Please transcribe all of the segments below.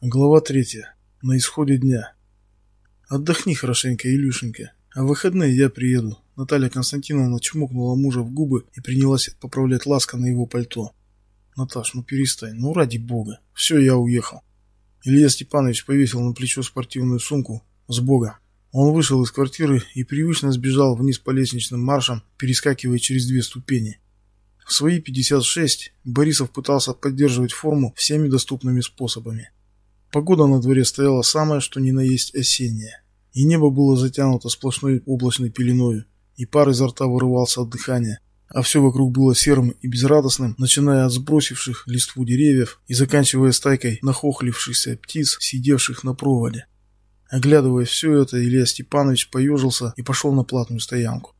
Глава третья. На исходе дня. Отдохни хорошенько, Илюшенька. А в выходные я приеду. Наталья Константиновна чмокнула мужа в губы и принялась поправлять ласка на его пальто. Наташ, ну перестань, ну ради бога. Все, я уехал. Илья Степанович повесил на плечо спортивную сумку. С бога. Он вышел из квартиры и привычно сбежал вниз по лестничным маршам, перескакивая через две ступени. В свои 56 Борисов пытался поддерживать форму всеми доступными способами. Погода на дворе стояла самая, что ни на есть осенняя. И небо было затянуто сплошной облачной пеленой, и пар изо рта вырывался от дыхания, а все вокруг было серым и безрадостным, начиная от сбросивших листву деревьев и заканчивая стайкой нахохлившихся птиц, сидевших на проводе. Оглядывая все это, Илья Степанович поежился и пошел на платную стоянку.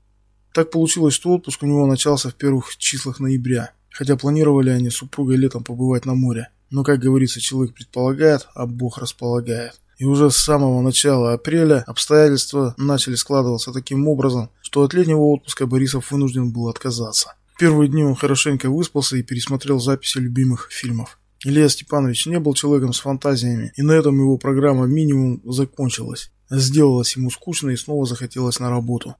Так получилось, что отпуск у него начался в первых числах ноября, хотя планировали они с супругой летом побывать на море. Но, как говорится, человек предполагает, а Бог располагает. И уже с самого начала апреля обстоятельства начали складываться таким образом, что от летнего отпуска Борисов вынужден был отказаться. В первые дни он хорошенько выспался и пересмотрел записи любимых фильмов. Илья Степанович не был человеком с фантазиями, и на этом его программа минимум закончилась. Сделалось ему скучно и снова захотелось на работу.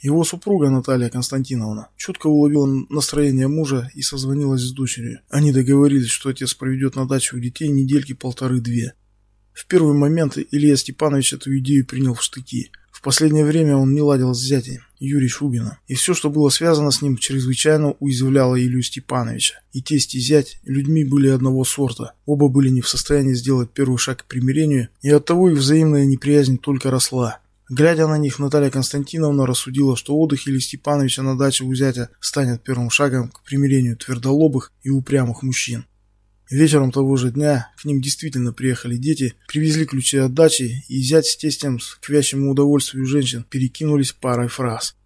Его супруга Наталья Константиновна чутко уловила настроение мужа и созвонилась с дочерью. Они договорились, что отец проведет на даче у детей недельки полторы-две. В первый момент Илья Степанович эту идею принял в штыки. В последнее время он не ладил с зятем, Юрий Шубина, и все, что было связано с ним, чрезвычайно уязвляло Илью Степановича. И тесть и зять людьми были одного сорта, оба были не в состоянии сделать первый шаг к примирению, и оттого их взаимная неприязнь только росла. Глядя на них, Наталья Константиновна рассудила, что отдых Ильи Степановича на даче у зятя станет первым шагом к примирению твердолобых и упрямых мужчин. Вечером того же дня к ним действительно приехали дети, привезли ключи от дачи, и зять с тестем к вящему удовольствию женщин перекинулись парой фраз.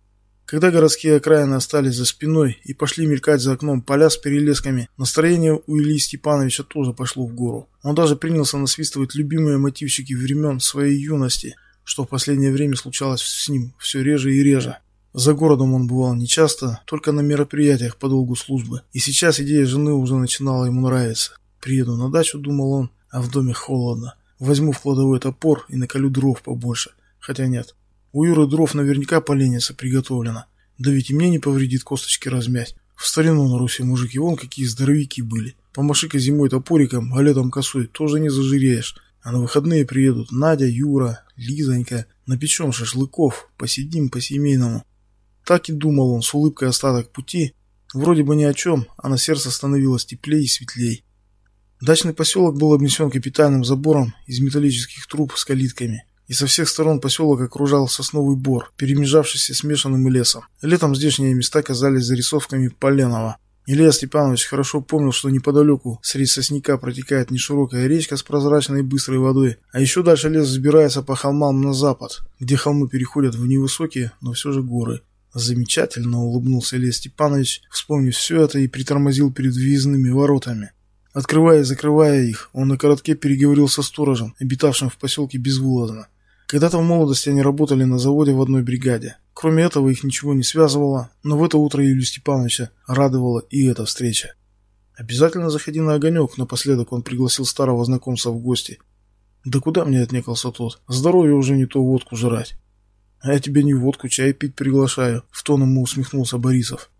Когда городские окраины остались за спиной и пошли мелькать за окном поля с перелесками, настроение у Ильи Степановича тоже пошло в гору. Он даже принялся насвистывать любимые мотивчики времен своей юности – что в последнее время случалось с ним все реже и реже. За городом он бывал нечасто, только на мероприятиях по долгу службы. И сейчас идея жены уже начинала ему нравиться. Приеду на дачу, думал он, а в доме холодно. Возьму в кладовой топор и наколю дров побольше. Хотя нет. У Юры дров наверняка поленница приготовлено. Да ведь и мне не повредит косточки размять. В старину на Руси мужики вон какие здоровики были. Помаши-ка зимой топориком, а летом косой, тоже не зажиреешь. А на выходные приедут Надя, Юра, Лизонька. Напечем шашлыков, посидим по-семейному. Так и думал он с улыбкой остаток пути. Вроде бы ни о чем, а на сердце становилось теплее и светлей. Дачный поселок был обнесен капитальным забором из металлических труб с калитками. И со всех сторон поселок окружал сосновый бор, перемежавшийся смешанным лесом. Летом здешние места казались зарисовками Поленова. Илья Степанович хорошо помнил, что неподалеку среди сосняка протекает неширокая речка с прозрачной и быстрой водой, а еще дальше лес взбирается по холмам на запад, где холмы переходят в невысокие, но все же горы. Замечательно улыбнулся Илья Степанович, вспомнив все это и притормозил перед въездными воротами. Открывая и закрывая их, он на коротке переговорил со сторожем, обитавшим в поселке безвылазно. Когда-то в молодости они работали на заводе в одной бригаде. Кроме этого их ничего не связывало, но в это утро Юлию Степановича радовала и эта встреча. «Обязательно заходи на огонек», напоследок он пригласил старого знакомца в гости. «Да куда мне отнекался тот? Здоровье уже не то водку жрать». «А я тебе не водку, чай пить приглашаю», — в тон ему усмехнулся Борисов.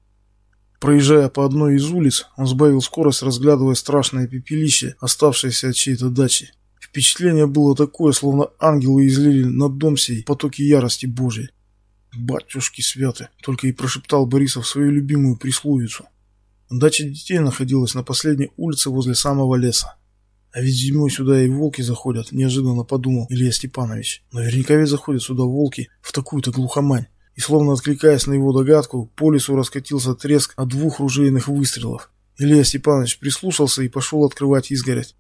Проезжая по одной из улиц, он сбавил скорость, разглядывая страшное пепелище, оставшееся от чьей-то дачи. Впечатление было такое, словно ангелы излили на дом сей потоки ярости Божьей. «Батюшки святы!» — только и прошептал Борисов свою любимую присловицу. Дача детей находилась на последней улице возле самого леса. А ведь зимой сюда и волки заходят, неожиданно подумал Илья Степанович. Наверняка ведь заходят сюда волки в такую-то глухомань. И словно откликаясь на его догадку, по лесу раскатился треск от двух ружейных выстрелов. Илья Степанович прислушался и пошел открывать изгородь.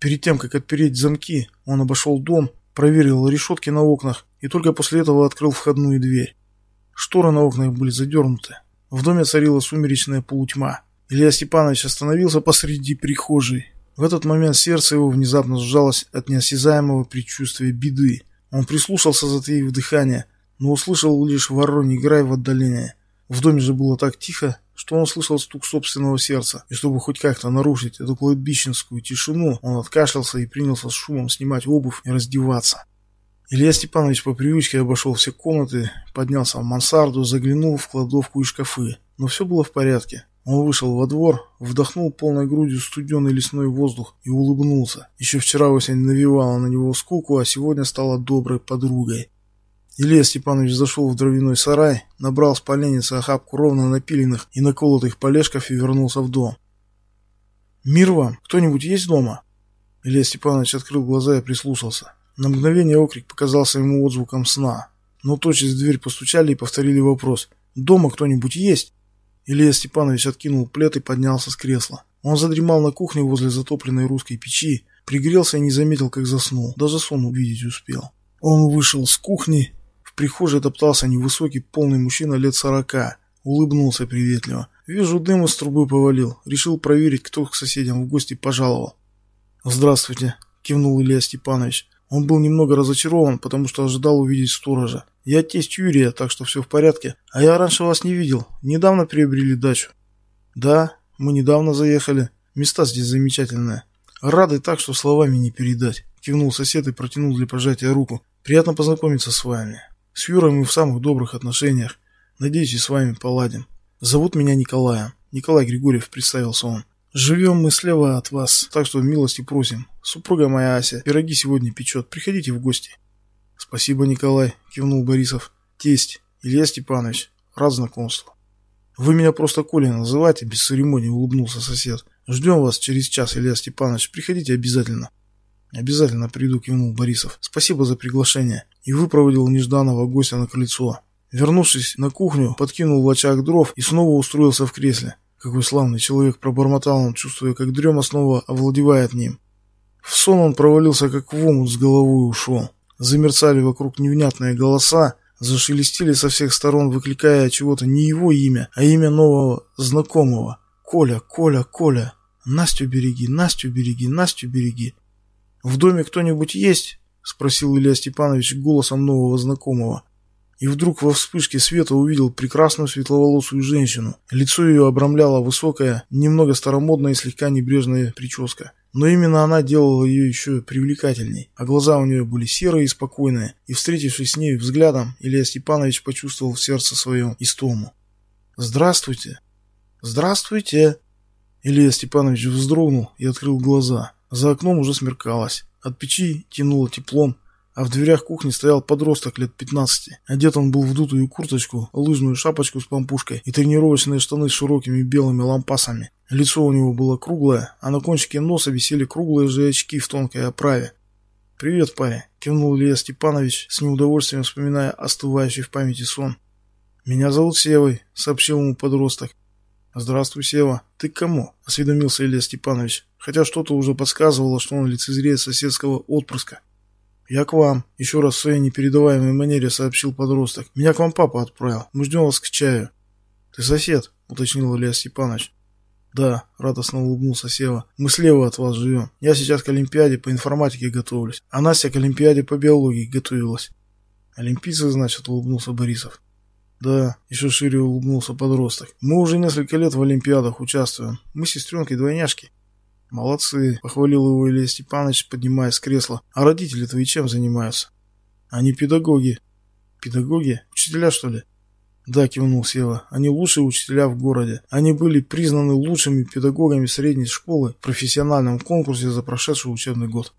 Перед тем, как отпереть замки, он обошел дом, проверил решетки на окнах и только после этого открыл входную дверь. Шторы на окнах были задернуты. В доме царила сумеречная полутьма. Илья Степанович остановился посреди прихожей. В этот момент сердце его внезапно сжалось от неосязаемого предчувствия беды. Он прислушался, затаив дыхание, но услышал лишь вороний грай в отдалении. В доме же было так тихо, что он слышал стук собственного сердца, и чтобы хоть как-то нарушить эту кладбищенскую тишину, он откашлялся и принялся с шумом снимать обувь и раздеваться. Илья Степанович по привычке обошел все комнаты, поднялся в мансарду, заглянул в кладовку и шкафы. Но все было в порядке. Он вышел во двор, вдохнул полной грудью студеный лесной воздух и улыбнулся. Еще вчера осень навевала на него скуку, а сегодня стала доброй подругой. Илья Степанович зашел в дровяной сарай, набрал с поленницы охапку ровно напиленных и наколотых полежков и вернулся в дом. «Мир вам! Кто-нибудь есть дома?» Илья Степанович открыл глаза и прислушался. На мгновение окрик показался ему отзвуком сна. Но тотчас в дверь постучали и повторили вопрос. «Дома кто-нибудь есть?» Илья Степанович откинул плед и поднялся с кресла. Он задремал на кухне возле затопленной русской печи, пригрелся и не заметил, как заснул. Даже сон увидеть успел. Он вышел с кухни. Прихожей топтался невысокий, полный мужчина лет сорока. Улыбнулся приветливо. Вижу, дым из трубы повалил. Решил проверить, кто к соседям в гости пожаловал. «Здравствуйте», — кивнул Илья Степанович. Он был немного разочарован, потому что ожидал увидеть сторожа. Я тесть Юрия, так что все в порядке. А я раньше вас не видел. Недавно приобрели дачу. Да, мы недавно заехали. Места здесь замечательные. Рады так, что словами не передать. Кивнул сосед и протянул для пожатия руку. Приятно познакомиться с вами. С Юрой мы в самых добрых отношениях. Надеюсь, и с вами поладим. Зовут меня Николаем. Николай Григорьев, представился он. Живем мы слева от вас, так что милости просим. Супруга моя Ася пироги сегодня печет. Приходите в гости. «Спасибо, Николай», — кивнул Борисов. «Тесть, Илья Степанович, рад знакомству». «Вы меня просто Коля называйте», — без церемонии улыбнулся сосед. «Ждем вас через час, Илья Степанович. Приходите обязательно». «Обязательно приду», — кивнул Борисов. «Спасибо за приглашение». И выпроводил нежданного гостя на крыльцо. Вернувшись на кухню, подкинул в очаг дров и снова устроился в кресле. Какой славный человек, пробормотал он, чувствуя, как дрема снова овладевает ним. В сон он провалился, как в омут с головой ушел. Замерцали вокруг невнятные голоса, зашелестели со всех сторон, выкликая чего-то не его имя, а имя нового знакомого. Коля, Коля, Коля. Настю береги, Настю береги, Настю береги. В доме кто-нибудь есть? спросил Илья Степанович голосом нового знакомого. И вдруг во вспышке света увидел прекрасную светловолосую женщину. Лицо ее обрамляла высокая, немного старомодная и слегка небрежная прическа. Но именно она делала ее еще привлекательней, а глаза у нее были серые и спокойные, и, встретившись с ней взглядом, Илья Степанович почувствовал в сердце своем истому. «Здравствуйте!» «Здравствуйте!» Илья Степанович вздрогнул и открыл глаза. За окном уже смеркалось. От печи тянуло теплом, а в дверях кухни стоял подросток лет 15. Одет он был в дутую курточку, лыжную шапочку с помпушкой и тренировочные штаны с широкими белыми лампасами. Лицо у него было круглое, а на кончике носа висели круглые же очки в тонкой оправе. «Привет, парень», — кивнул Илья Степанович, с неудовольствием вспоминая остывающий в памяти сон. «Меня зовут Севой», — сообщил ему подросток. «Здравствуй, Сева. Ты к кому?» — осведомился Илья Степанович, хотя что-то уже подсказывало, что он лицезреет соседского отпрыска. «Я к вам», — еще раз в своей непередаваемой манере сообщил подросток. «Меня к вам папа отправил. Мы ждем вас к чаю». «Ты сосед?» — уточнил Илья Степанович. «Да», — радостно улыбнулся Сева. «Мы слева от вас живем. Я сейчас к Олимпиаде по информатике готовлюсь, а Настя к Олимпиаде по биологии готовилась». «Олимпийцы, значит», — улыбнулся Борисов. «Да», — еще шире улыбнулся подросток. «Мы уже несколько лет в Олимпиадах участвуем. Мы с сестренкой двойняшки». «Молодцы», — похвалил его Илья Степанович, поднимаясь с кресла. «А родители твои чем занимаются?» «Они педагоги». «Педагоги? Учителя, что ли?» «Да», — кивнул Сева. «Они лучшие учителя в городе. Они были признаны лучшими педагогами средней школы в профессиональном конкурсе за прошедший учебный год».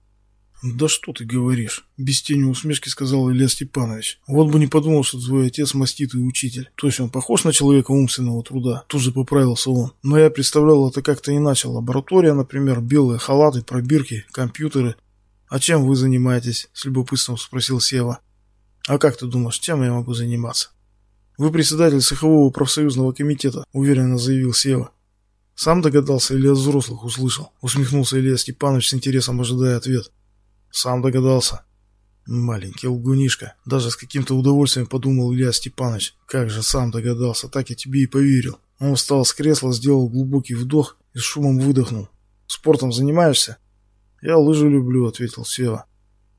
«Да что ты говоришь?» – без тени усмешки сказал Илья Степанович. «Вот бы не подумал, что твой отец маститый учитель. То есть он похож на человека умственного труда?» Тут же поправился он. «Но я представлял это как-то иначе. Лаборатория, например, белые халаты, пробирки, компьютеры. А чем вы занимаетесь?» – с любопытством спросил Сева. «А как ты думаешь, чем я могу заниматься?» «Вы председатель цехового профсоюзного комитета», – уверенно заявил Сева. «Сам догадался или от взрослых услышал?» – усмехнулся Илья Степанович с интересом ожидая ответ. Сам догадался. Маленький лгунишка. Даже с каким-то удовольствием подумал Илья Степанович. Как же сам догадался, так я тебе и поверил. Он встал с кресла, сделал глубокий вдох и с шумом выдохнул. Спортом занимаешься? Я лыжи люблю, ответил Сева.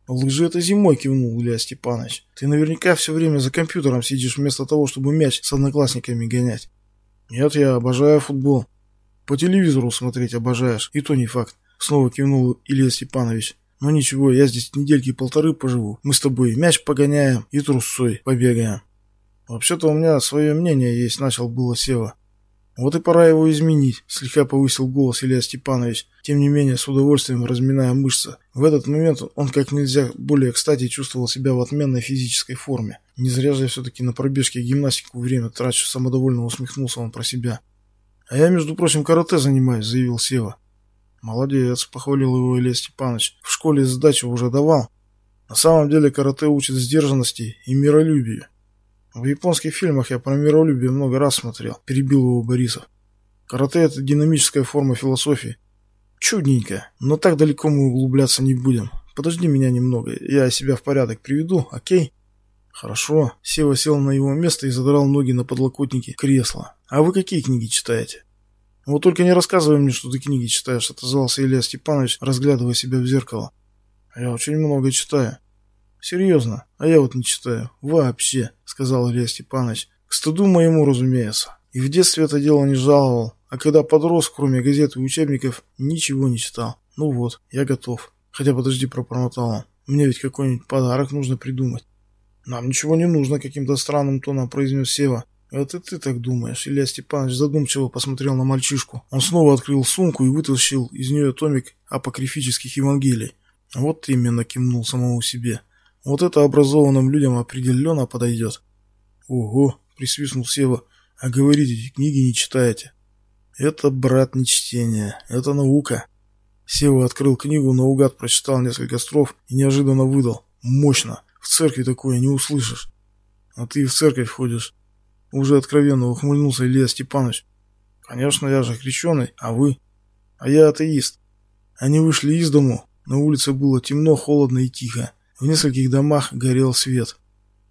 Лыжи это зимой, кивнул Илья Степанович. Ты наверняка все время за компьютером сидишь вместо того, чтобы мяч с одноклассниками гонять. Нет, я обожаю футбол. По телевизору смотреть обожаешь, и то не факт. Снова кивнул Илья Степанович. Ну ничего, я здесь недельки полторы поживу. Мы с тобой мяч погоняем и трусой побегаем. Вообще-то у меня свое мнение есть, начал было Сева. Вот и пора его изменить, слегка повысил голос Илья Степанович, тем не менее с удовольствием разминая мышцы. В этот момент он как нельзя более кстати чувствовал себя в отменной физической форме. Не зря же я все-таки на пробежке и гимнастику время трачу, самодовольно усмехнулся он про себя. А я, между прочим, карате занимаюсь, заявил Сева. Молодец, похвалил его Илья Степанович. В школе сдачу уже давал. На самом деле карате учит сдержанности и миролюбию. В японских фильмах я про миролюбие много раз смотрел, перебил его Борисов. Карате это динамическая форма философии. Чудненько, но так далеко мы углубляться не будем. Подожди меня немного, я себя в порядок приведу, окей? Хорошо. Сева сел на его место и задрал ноги на подлокотники кресла. А вы какие книги читаете? Вот только не рассказывай мне, что ты книги читаешь, отозвался Илья Степанович, разглядывая себя в зеркало. Я очень много читаю. Серьезно, а я вот не читаю. Вообще, сказал Илья Степанович. К стыду моему, разумеется. И в детстве это дело не жаловал, а когда подрос, кроме газет и учебников, ничего не читал. Ну вот, я готов. Хотя подожди, пробормотал он. Мне ведь какой-нибудь подарок нужно придумать. Нам ничего не нужно, каким-то странным тоном произнес Сева. «Это ты так думаешь?» Илья Степанович задумчиво посмотрел на мальчишку. Он снова открыл сумку и вытащил из нее томик апокрифических Евангелий. «Вот именно», — кивнул самому себе. «Вот это образованным людям определенно подойдет». «Ого!» — присвистнул Сева. «А говорите, книги не читаете?» «Это, брат, не чтение. Это наука». Сева открыл книгу, наугад прочитал несколько строф и неожиданно выдал. «Мощно! В церкви такое не услышишь». «А ты в церковь ходишь?» Уже откровенно ухмыльнулся Илья Степанович. Конечно, я же крещеный, а вы? А я атеист. Они вышли из дому. На улице было темно, холодно и тихо. В нескольких домах горел свет.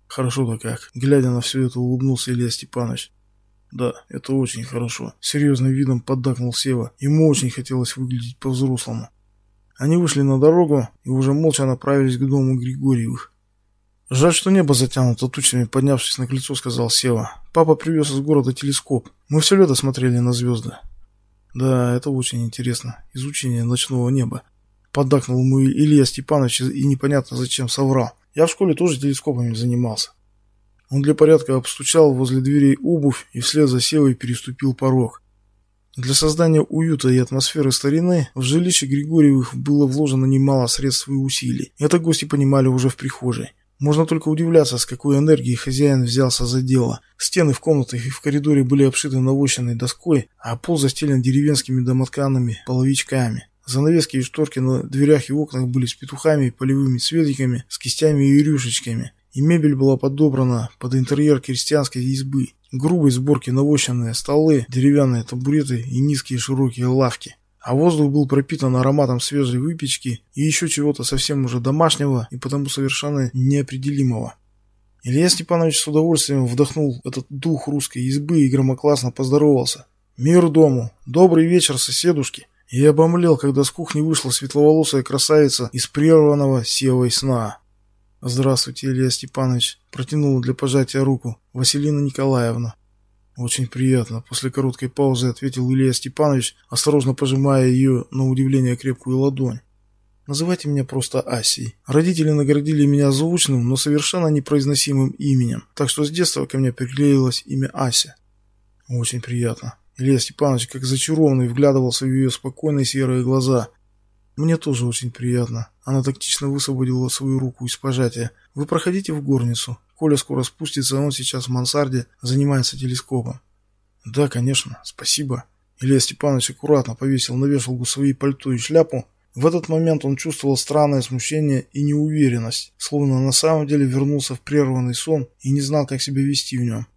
Хорошо-то как. Глядя на все это, улыбнулся Илья Степанович. Да, это очень хорошо. Серьезным видом поддакнул Сева. Ему очень хотелось выглядеть по-взрослому. Они вышли на дорогу и уже молча направились к дому Григорьевых. «Жаль, что небо затянуто тучами», — поднявшись на крыльцо, сказал Сева. «Папа привез из города телескоп. Мы все лето смотрели на звезды». «Да, это очень интересно. Изучение ночного неба». Поддакнул ему Илья Степанович и непонятно зачем соврал. «Я в школе тоже телескопами занимался». Он для порядка обстучал возле дверей обувь и вслед за Севой переступил порог. Для создания уюта и атмосферы старины в жилище Григорьевых было вложено немало средств и усилий. Это гости понимали уже в прихожей. Можно только удивляться, с какой энергией хозяин взялся за дело. Стены в комнатах и в коридоре были обшиты навощенной доской, а пол застелен деревенскими домотканными половичками. Занавески и шторки на дверях и окнах были с петухами и полевыми цветиками, с кистями и рюшечками. И мебель была подобрана под интерьер крестьянской избы. Грубой сборки навощенные столы, деревянные табуреты и низкие широкие лавки а воздух был пропитан ароматом свежей выпечки и еще чего-то совсем уже домашнего и потому совершенно неопределимого. Илья Степанович с удовольствием вдохнул этот дух русской избы и громогласно поздоровался. «Мир дому! Добрый вечер, соседушки!» И обомлел, когда с кухни вышла светловолосая красавица из прерванного севой сна. «Здравствуйте, Илья Степанович!» протянула для пожатия руку Василина Николаевна. «Очень приятно», — после короткой паузы ответил Илья Степанович, осторожно пожимая ее, на удивление, крепкую ладонь. «Называйте меня просто Асей. Родители наградили меня звучным, но совершенно непроизносимым именем, так что с детства ко мне приклеилось имя Ася». «Очень приятно». Илья Степанович, как зачарованный, вглядывался в ее спокойные серые глаза. «Мне тоже очень приятно». Она тактично высвободила свою руку из пожатия. «Вы проходите в горницу. Коля скоро спустится, он сейчас в мансарде занимается телескопом. Да, конечно, спасибо. Илья Степанович аккуратно повесил на вешалку свои пальто и шляпу. В этот момент он чувствовал странное смущение и неуверенность, словно на самом деле вернулся в прерванный сон и не знал, как себя вести в нем.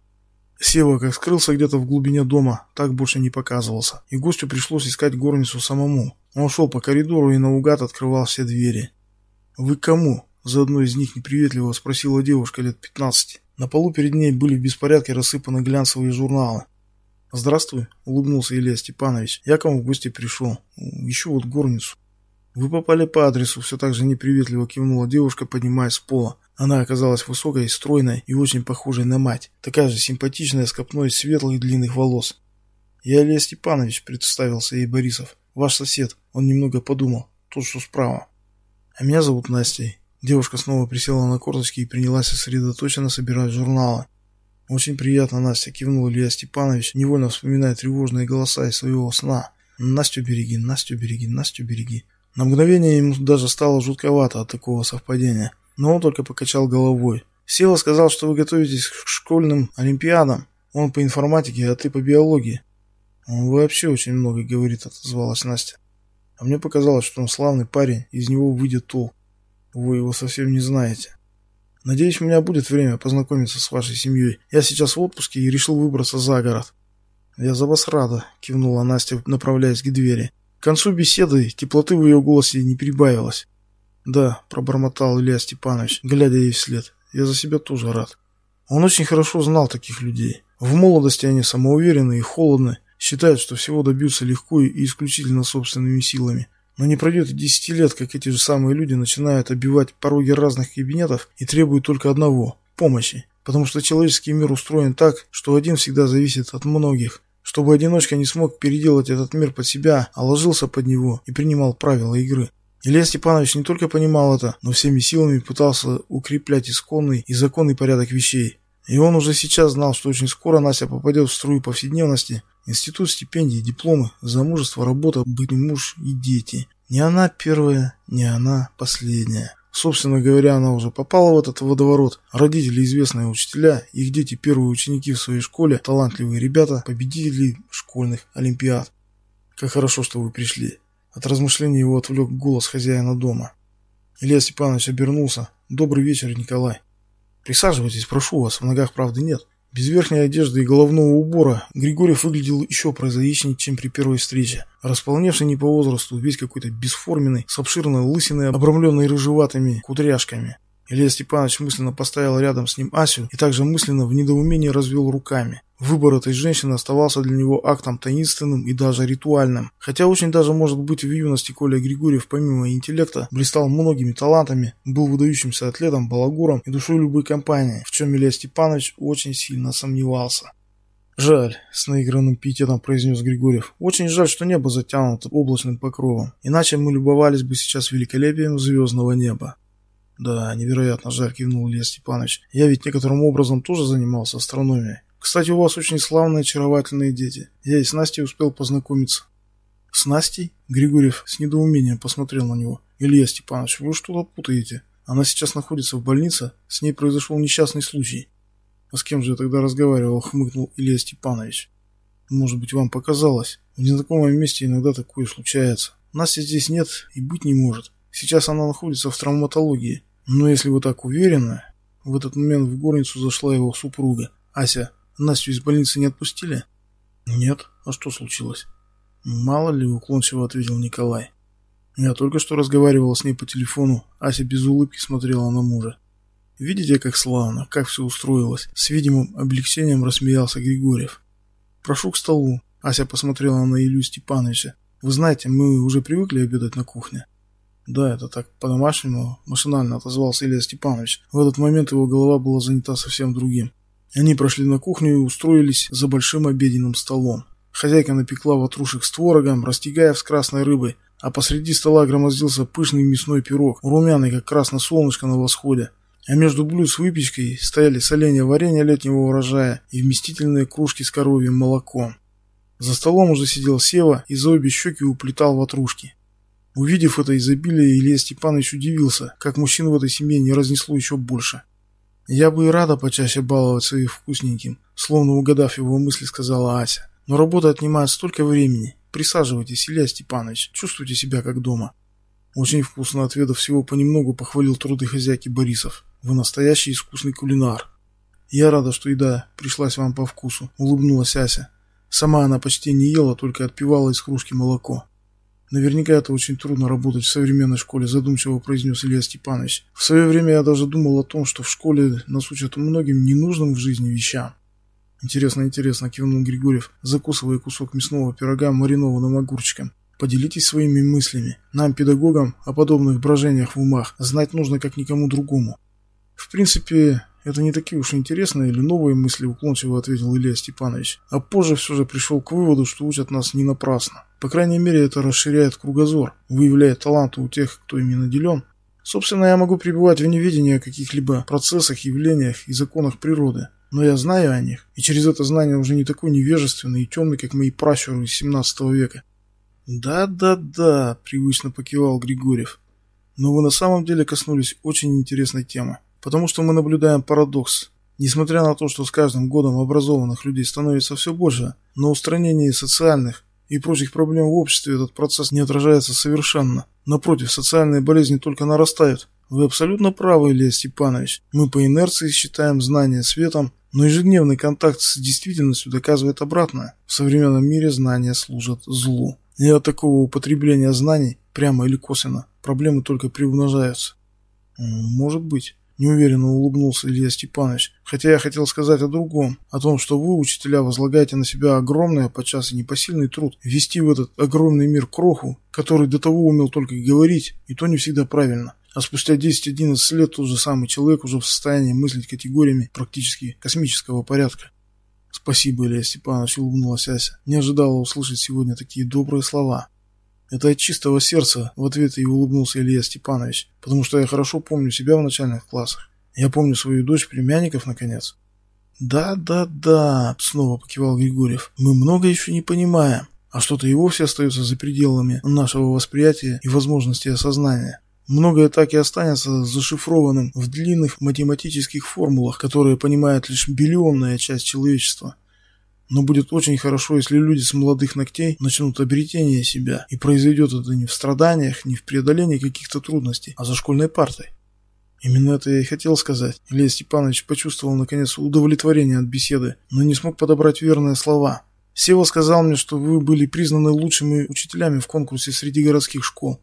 Сева как скрылся где-то в глубине дома, так больше не показывался, и гостю пришлось искать горницу самому. Он шел по коридору и наугад открывал все двери. «Вы кому?» За одной из них неприветливо спросила девушка лет пятнадцати. На полу перед ней были в беспорядке рассыпаны глянцевые журналы. «Здравствуй», — улыбнулся Илья Степанович. «Я к вам в гости пришел. Ищу вот горницу». «Вы попали по адресу», — все так же неприветливо кивнула девушка, поднимаясь с пола. Она оказалась высокой, стройной и очень похожей на мать. Такая же симпатичная, с копной светлых длинных волос. «Я Илья Степанович», — представился ей Борисов. «Ваш сосед». Он немного подумал. Тот, что справа. «А меня зовут Настей». Девушка снова присела на корточки и принялась сосредоточенно собирать журналы. «Очень приятно, Настя», — кивнул Илья Степанович, невольно вспоминая тревожные голоса из своего сна. «Настю береги, Настю береги, Настю береги». На мгновение ему даже стало жутковато от такого совпадения, но он только покачал головой. Сева сказал, что вы готовитесь к школьным олимпиадам. Он по информатике, а ты по биологии. Он вообще очень много говорит, отозвалась Настя. А мне показалось, что он славный парень, из него выйдет толк. Вы его совсем не знаете. Надеюсь, у меня будет время познакомиться с вашей семьей. Я сейчас в отпуске и решил выбраться за город. Я за вас рада, кивнула Настя, направляясь к двери. К концу беседы теплоты в ее голосе не прибавилось. Да, пробормотал Илья Степанович, глядя ей вслед. Я за себя тоже рад. Он очень хорошо знал таких людей. В молодости они самоуверенны и холодны, считают, что всего добьются легко и исключительно собственными силами. Но не пройдет и десяти лет, как эти же самые люди начинают обивать пороги разных кабинетов и требуют только одного – помощи. Потому что человеческий мир устроен так, что один всегда зависит от многих. Чтобы одиночка не смог переделать этот мир под себя, а ложился под него и принимал правила игры. Илья Степанович не только понимал это, но всеми силами пытался укреплять исконный и законный порядок вещей. И он уже сейчас знал, что очень скоро Настя попадет в струю повседневности, Институт, стипендии, дипломы, замужество, работа, быть муж и дети. Не она первая, не она последняя. Собственно говоря, она уже попала в этот водоворот. Родители известные учителя, их дети первые ученики в своей школе, талантливые ребята, победители школьных олимпиад. Как хорошо, что вы пришли. От размышлений его отвлек голос хозяина дома. Илья Степанович обернулся. Добрый вечер, Николай. Присаживайтесь, прошу вас, в ногах правды нет. Без верхней одежды и головного убора Григорьев выглядел еще прозаичнее, чем при первой встрече. Располневший не по возрасту, весь какой-то бесформенный, с обширной лысиной, обрамленной рыжеватыми кудряшками. Илья Степанович мысленно поставил рядом с ним Асю и также мысленно в недоумении развел руками. Выбор этой женщины оставался для него актом таинственным и даже ритуальным. Хотя очень даже может быть в юности Коля Григорьев помимо интеллекта блистал многими талантами, был выдающимся атлетом, балагуром и душой любой компании, в чем Илья Степанович очень сильно сомневался. «Жаль», — с наигранным пиететом произнес Григорьев. «Очень жаль, что небо затянуто облачным покровом. Иначе мы любовались бы сейчас великолепием звездного неба». «Да, невероятно жаль», — кивнул Илья Степанович. «Я ведь некоторым образом тоже занимался астрономией. Кстати, у вас очень славные, очаровательные дети. Я и с Настей успел познакомиться. С Настей? Григорьев с недоумением посмотрел на него. Илья Степанович, вы что-то путаете. Она сейчас находится в больнице, с ней произошел несчастный случай. А с кем же я тогда разговаривал, хмыкнул Илья Степанович. Может быть, вам показалось. В незнакомом месте иногда такое случается. Насти здесь нет и быть не может. Сейчас она находится в травматологии. Но если вы так уверены... В этот момент в горницу зашла его супруга. Ася, Настю из больницы не отпустили? Нет. А что случилось? Мало ли, уклончиво ответил Николай. Я только что разговаривал с ней по телефону. Ася без улыбки смотрела на мужа. Видите, как славно, как все устроилось. С видимым облегчением рассмеялся Григорьев. Прошу к столу. Ася посмотрела на Илью Степановича. Вы знаете, мы уже привыкли обедать на кухне. Да, это так по-домашнему, машинально отозвался Илья Степанович. В этот момент его голова была занята совсем другим. Они прошли на кухню и устроились за большим обеденным столом. Хозяйка напекла ватрушек с творогом, растягая с красной рыбой, а посреди стола громоздился пышный мясной пирог, румяный, как красное солнышко на восходе. А между блюд с выпечкой стояли соленья варенья летнего урожая и вместительные кружки с коровьим молоком. За столом уже сидел Сева и за обе щеки уплетал ватрушки. Увидев это изобилие, Илья Степанович удивился, как мужчин в этой семье не разнесло еще больше. «Я бы и рада почаще баловать своих вкусненьким», словно угадав его мысли, сказала Ася. «Но работа отнимает столько времени. Присаживайтесь, Илья Степанович, чувствуйте себя как дома». Очень вкусно отведав всего понемногу, похвалил труды хозяйки Борисов. «Вы настоящий искусный кулинар». «Я рада, что еда пришлась вам по вкусу», — улыбнулась Ася. Сама она почти не ела, только отпивала из кружки молоко. Наверняка это очень трудно работать в современной школе, задумчиво произнес Илья Степанович. В свое время я даже думал о том, что в школе нас учат многим ненужным в жизни вещам. Интересно, интересно, кивнул Григорьев, закусывая кусок мясного пирога маринованным огурчиком. Поделитесь своими мыслями. Нам, педагогам, о подобных брожениях в умах знать нужно как никому другому. В принципе, это не такие уж интересные или новые мысли, уклончиво ответил Илья Степанович. А позже все же пришел к выводу, что учат нас не напрасно. По крайней мере, это расширяет кругозор, выявляет таланты у тех, кто ими наделен. Собственно, я могу пребывать в неведении о каких-либо процессах, явлениях и законах природы. Но я знаю о них, и через это знание уже не такой невежественный и темный, как мои пращуры из 17 века. «Да-да-да», — привычно покивал Григорьев. «Но вы на самом деле коснулись очень интересной темы, потому что мы наблюдаем парадокс. Несмотря на то, что с каждым годом образованных людей становится все больше, на устранении социальных и прочих проблем в обществе этот процесс не отражается совершенно. Напротив, социальные болезни только нарастают. Вы абсолютно правы, Илья Степанович. Мы по инерции считаем знания светом, но ежедневный контакт с действительностью доказывает обратное. В современном мире знания служат злу. И от такого употребления знаний, прямо или косвенно, проблемы только приумножаются. Может быть. Неуверенно улыбнулся Илья Степанович, хотя я хотел сказать о другом, о том, что вы, учителя, возлагаете на себя огромный, а подчас и непосильный труд, ввести в этот огромный мир кроху, который до того умел только говорить, и то не всегда правильно. А спустя 10-11 лет тот же самый человек уже в состоянии мыслить категориями практически космического порядка. «Спасибо, Илья Степанович», — улыбнулась Ася. «Не ожидала услышать сегодня такие добрые слова». «Это от чистого сердца», — в ответ и улыбнулся Илья Степанович, «потому что я хорошо помню себя в начальных классах. Я помню свою дочь, племянников, наконец». «Да, да, да», — снова покивал Григорьев, «мы много еще не понимаем, а что-то и вовсе остается за пределами нашего восприятия и возможности осознания. Многое так и останется зашифрованным в длинных математических формулах, которые понимает лишь биллионная часть человечества. Но будет очень хорошо, если люди с молодых ногтей начнут обретение себя, и произойдет это не в страданиях, не в преодолении каких-то трудностей, а за школьной партой. Именно это я и хотел сказать. Илья Степанович почувствовал наконец удовлетворение от беседы, но не смог подобрать верные слова. Сева сказал мне, что вы были признаны лучшими учителями в конкурсе среди городских школ.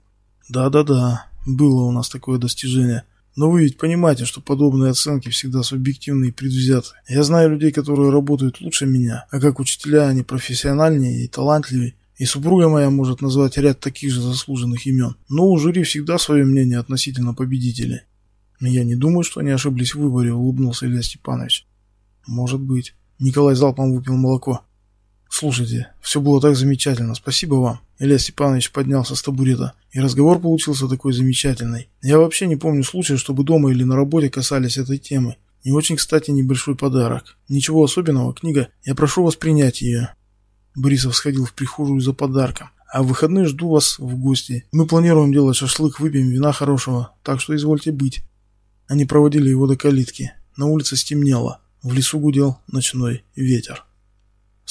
Да-да-да, было у нас такое достижение. Но вы ведь понимаете, что подобные оценки всегда субъективны и предвзяты. Я знаю людей, которые работают лучше меня, а как учителя они профессиональнее и талантливее. И супруга моя может назвать ряд таких же заслуженных имен. Но у жюри всегда свое мнение относительно победителей. Я не думаю, что они ошиблись в выборе, улыбнулся Илья Степанович. Может быть. Николай залпом выпил молоко. Слушайте, все было так замечательно, спасибо вам. Илья Степанович поднялся с табурета, и разговор получился такой замечательный. Я вообще не помню случая, чтобы дома или на работе касались этой темы. И очень, кстати, небольшой подарок. Ничего особенного, книга. Я прошу вас принять ее. Борисов сходил в прихожую за подарком. А в выходные жду вас в гости. Мы планируем делать шашлык, выпьем вина хорошего, так что извольте быть. Они проводили его до калитки. На улице стемнело. В лесу гудел ночной ветер.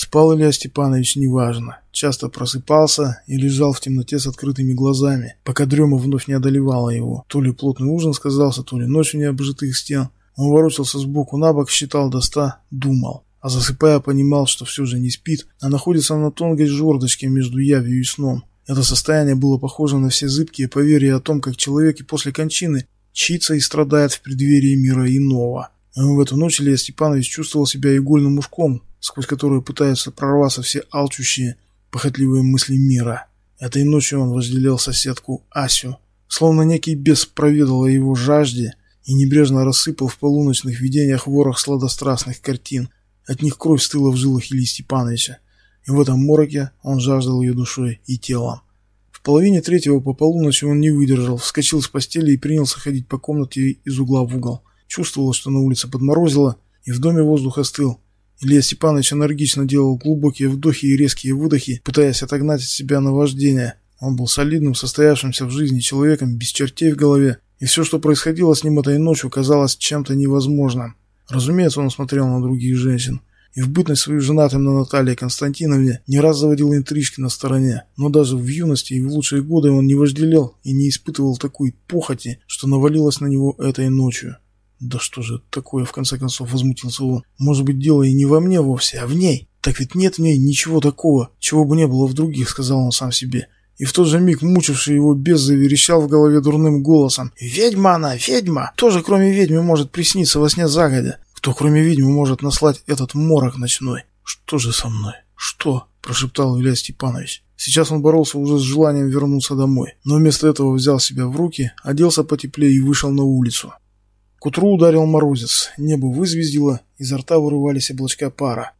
Спал Илья Степанович неважно. Часто просыпался и лежал в темноте с открытыми глазами, пока дрема вновь не одолевала его. То ли плотный ужин сказался, то ли ночью необжитых стен. Он ворочался сбоку на бок, считал до ста, думал. А засыпая, понимал, что все же не спит, а находится на тонкой жердочке между явью и сном. Это состояние было похоже на все зыбкие поверья о том, как человек и после кончины чится и страдает в преддверии мира иного. В эту ночь Илья Степанович чувствовал себя игольным ушком, сквозь которую пытаются прорваться все алчущие, похотливые мысли мира. Этой ночью он возделил соседку Асю, словно некий бес проведал о его жажде и небрежно рассыпал в полуночных видениях ворох сладострастных картин. От них кровь стыла в жилах Ильи Степановича, и в этом мороке он жаждал ее душой и телом. В половине третьего по полуночи он не выдержал, вскочил с постели и принялся ходить по комнате из угла в угол. Чувствовал, что на улице подморозило, и в доме воздух остыл. Илья Степанович энергично делал глубокие вдохи и резкие выдохи, пытаясь отогнать от себя наваждение. Он был солидным, состоявшимся в жизни человеком, без чертей в голове, и все, что происходило с ним этой ночью, казалось чем-то невозможным. Разумеется, он смотрел на других женщин. И в бытность свою женатым на Наталье Константиновне не раз заводил интрижки на стороне. Но даже в юности и в лучшие годы он не вожделел и не испытывал такой похоти, что навалилось на него этой ночью. Да что же такое, в конце концов, возмутился он. Может быть, дело и не во мне вовсе, а в ней. Так ведь нет в ней ничего такого, чего бы не было в других, сказал он сам себе. И в тот же миг мучивший его бес заверещал в голове дурным голосом. «Ведьма она, ведьма! Кто же кроме ведьмы может присниться во сне загодя? Кто кроме ведьмы может наслать этот морок ночной? Что же со мной? Что?» – прошептал Илья Степанович. Сейчас он боролся уже с желанием вернуться домой, но вместо этого взял себя в руки, оделся потеплее и вышел на улицу. К утру ударил морозец, небо вызвездило, изо рта вырывались облачка пара.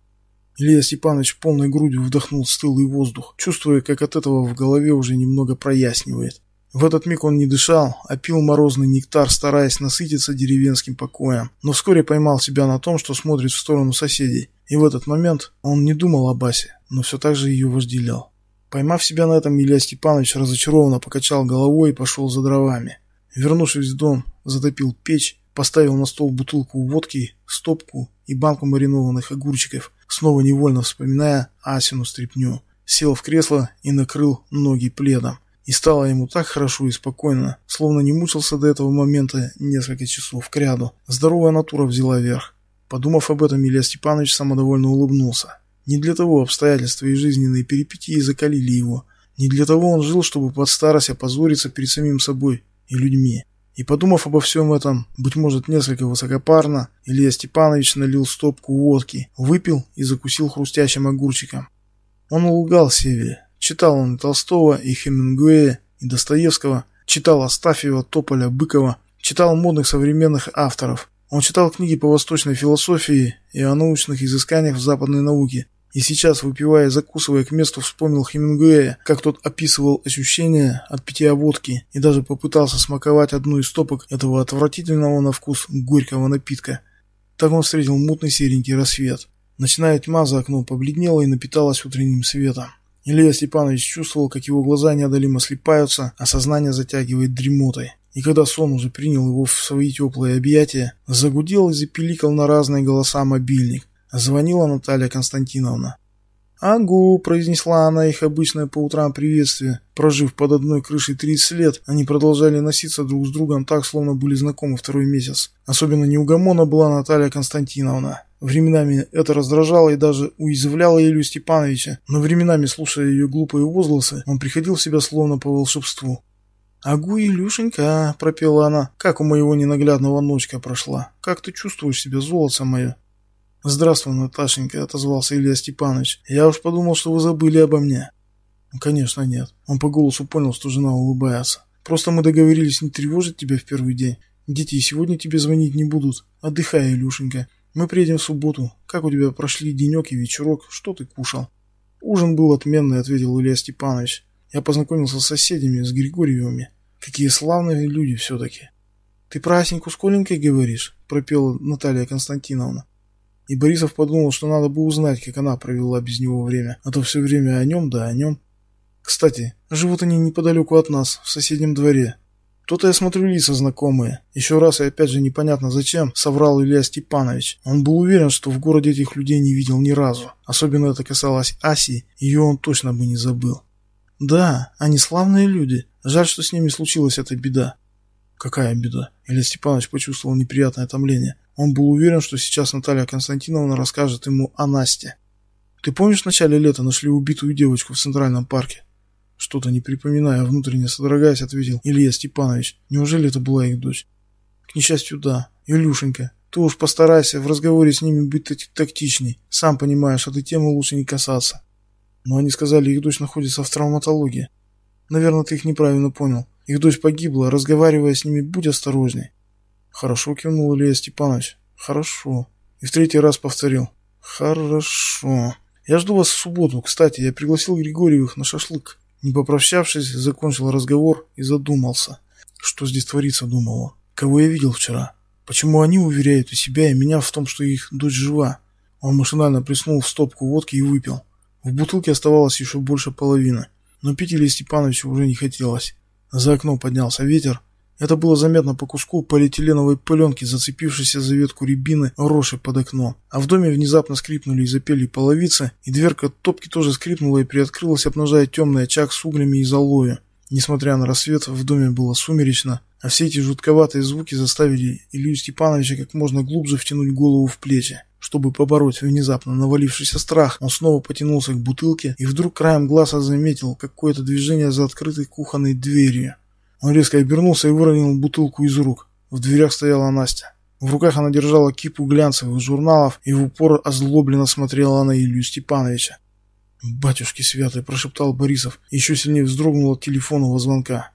Илья Степанович полной грудью вдохнул стылый воздух, чувствуя, как от этого в голове уже немного прояснивает. В этот миг он не дышал, а пил морозный нектар, стараясь насытиться деревенским покоем, но вскоре поймал себя на том, что смотрит в сторону соседей. И в этот момент он не думал о Басе, но все так же ее вожделял. Поймав себя на этом, Илья Степанович разочарованно покачал головой и пошел за дровами. Вернувшись в дом, затопил печь, поставил на стол бутылку водки, стопку и банку маринованных огурчиков, снова невольно вспоминая Асину стряпню. Сел в кресло и накрыл ноги пледом. И стало ему так хорошо и спокойно, словно не мучился до этого момента несколько часов кряду. Здоровая натура взяла верх. Подумав об этом, Илья Степанович самодовольно улыбнулся. Не для того обстоятельства и жизненные перипетии закалили его. Не для того он жил, чтобы под старость опозориться перед самим собой и людьми. И подумав обо всем этом, быть может несколько высокопарно, Илья Степанович налил стопку водки, выпил и закусил хрустящим огурчиком. Он лгал Севе, Читал он и Толстого, и Хемингуэя, и Достоевского, читал Астафьева, Тополя, Быкова, читал модных современных авторов. Он читал книги по восточной философии и о научных изысканиях в западной науке. И сейчас, выпивая и закусывая к месту, вспомнил Хемингуэя, как тот описывал ощущения от питья водки и даже попытался смаковать одну из стопок этого отвратительного на вкус горького напитка. Так он встретил мутный серенький рассвет. Ночная тьма за окном побледнела и напиталась утренним светом. Илья Степанович чувствовал, как его глаза неодолимо слипаются, а сознание затягивает дремотой. И когда сон уже принял его в свои теплые объятия, загудел и запиликал на разные голоса мобильник. Звонила Наталья Константиновна. «Агу», — произнесла она их обычное по утрам приветствие. Прожив под одной крышей 30 лет, они продолжали носиться друг с другом так, словно были знакомы второй месяц. Особенно неугомонна была Наталья Константиновна. Временами это раздражало и даже уязвляло Илью Степановича, но временами, слушая ее глупые возгласы, он приходил в себя словно по волшебству. «Агу, Илюшенька!» — пропела она. «Как у моего ненаглядного ночка прошла? Как ты чувствуешь себя, золото мое?» «Здравствуй, Наташенька», — отозвался Илья Степанович. «Я уж подумал, что вы забыли обо мне». «Ну, конечно, нет». Он по голосу понял, что жена улыбается. «Просто мы договорились не тревожить тебя в первый день. Дети сегодня тебе звонить не будут. Отдыхай, Илюшенька. Мы приедем в субботу. Как у тебя прошли денек и вечерок? Что ты кушал? Ужин был отменный, ответил Илья Степанович. Я познакомился с соседями, с Григорьевыми. Какие славные люди все-таки. Ты про Асеньку с Коленькой говоришь? Пропела Наталья Константиновна. И Борисов подумал, что надо бы узнать, как она провела без него время, а то все время о нем да о нем. Кстати, живут они неподалеку от нас, в соседнем дворе. Тут я смотрю лица знакомые. Еще раз и опять же непонятно зачем соврал Илья Степанович. Он был уверен, что в городе этих людей не видел ни разу. Особенно это касалось Аси, ее он точно бы не забыл. Да, они славные люди. Жаль, что с ними случилась эта беда. Какая беда? Илья Степанович почувствовал неприятное томление. Он был уверен, что сейчас Наталья Константиновна расскажет ему о Насте. Ты помнишь, в начале лета нашли убитую девочку в Центральном парке? Что-то не припоминая, внутренне содрогаясь, ответил Илья Степанович. Неужели это была их дочь? К несчастью, да. Илюшенька, ты уж постарайся в разговоре с ними быть тактичней. Сам понимаешь, этой темы лучше не касаться. Но они сказали, их дочь находится в травматологии. Наверное, ты их неправильно понял. Их дочь погибла, разговаривая с ними, будь осторожней. Хорошо, кивнул Илья Степанович. Хорошо. И в третий раз повторил. Хорошо. Я жду вас в субботу. Кстати, я пригласил Григорьевых на шашлык. Не попрощавшись, закончил разговор и задумался. Что здесь творится, думал он. Кого я видел вчера? Почему они уверяют и себя, и меня в том, что их дочь жива? Он машинально приснул в стопку водки и выпил. В бутылке оставалось еще больше половины, но пить Илье Степановичу уже не хотелось. За окном поднялся ветер, это было заметно по куску полиэтиленовой пыленки, зацепившейся за ветку рябины, росшей под окном. А в доме внезапно скрипнули и запели половицы, и дверка топки тоже скрипнула и приоткрылась, обнажая темный очаг с углями и золою. Несмотря на рассвет, в доме было сумеречно, а все эти жутковатые звуки заставили Илью Степановича как можно глубже втянуть голову в плечи. Чтобы побороть внезапно навалившийся страх, он снова потянулся к бутылке и вдруг краем глаза заметил какое-то движение за открытой кухонной дверью. Он резко обернулся и выронил бутылку из рук. В дверях стояла Настя. В руках она держала кипу глянцевых журналов и в упор озлобленно смотрела на Илью Степановича. «Батюшки святые!» – прошептал Борисов. Еще сильнее вздрогнул от телефонного звонка.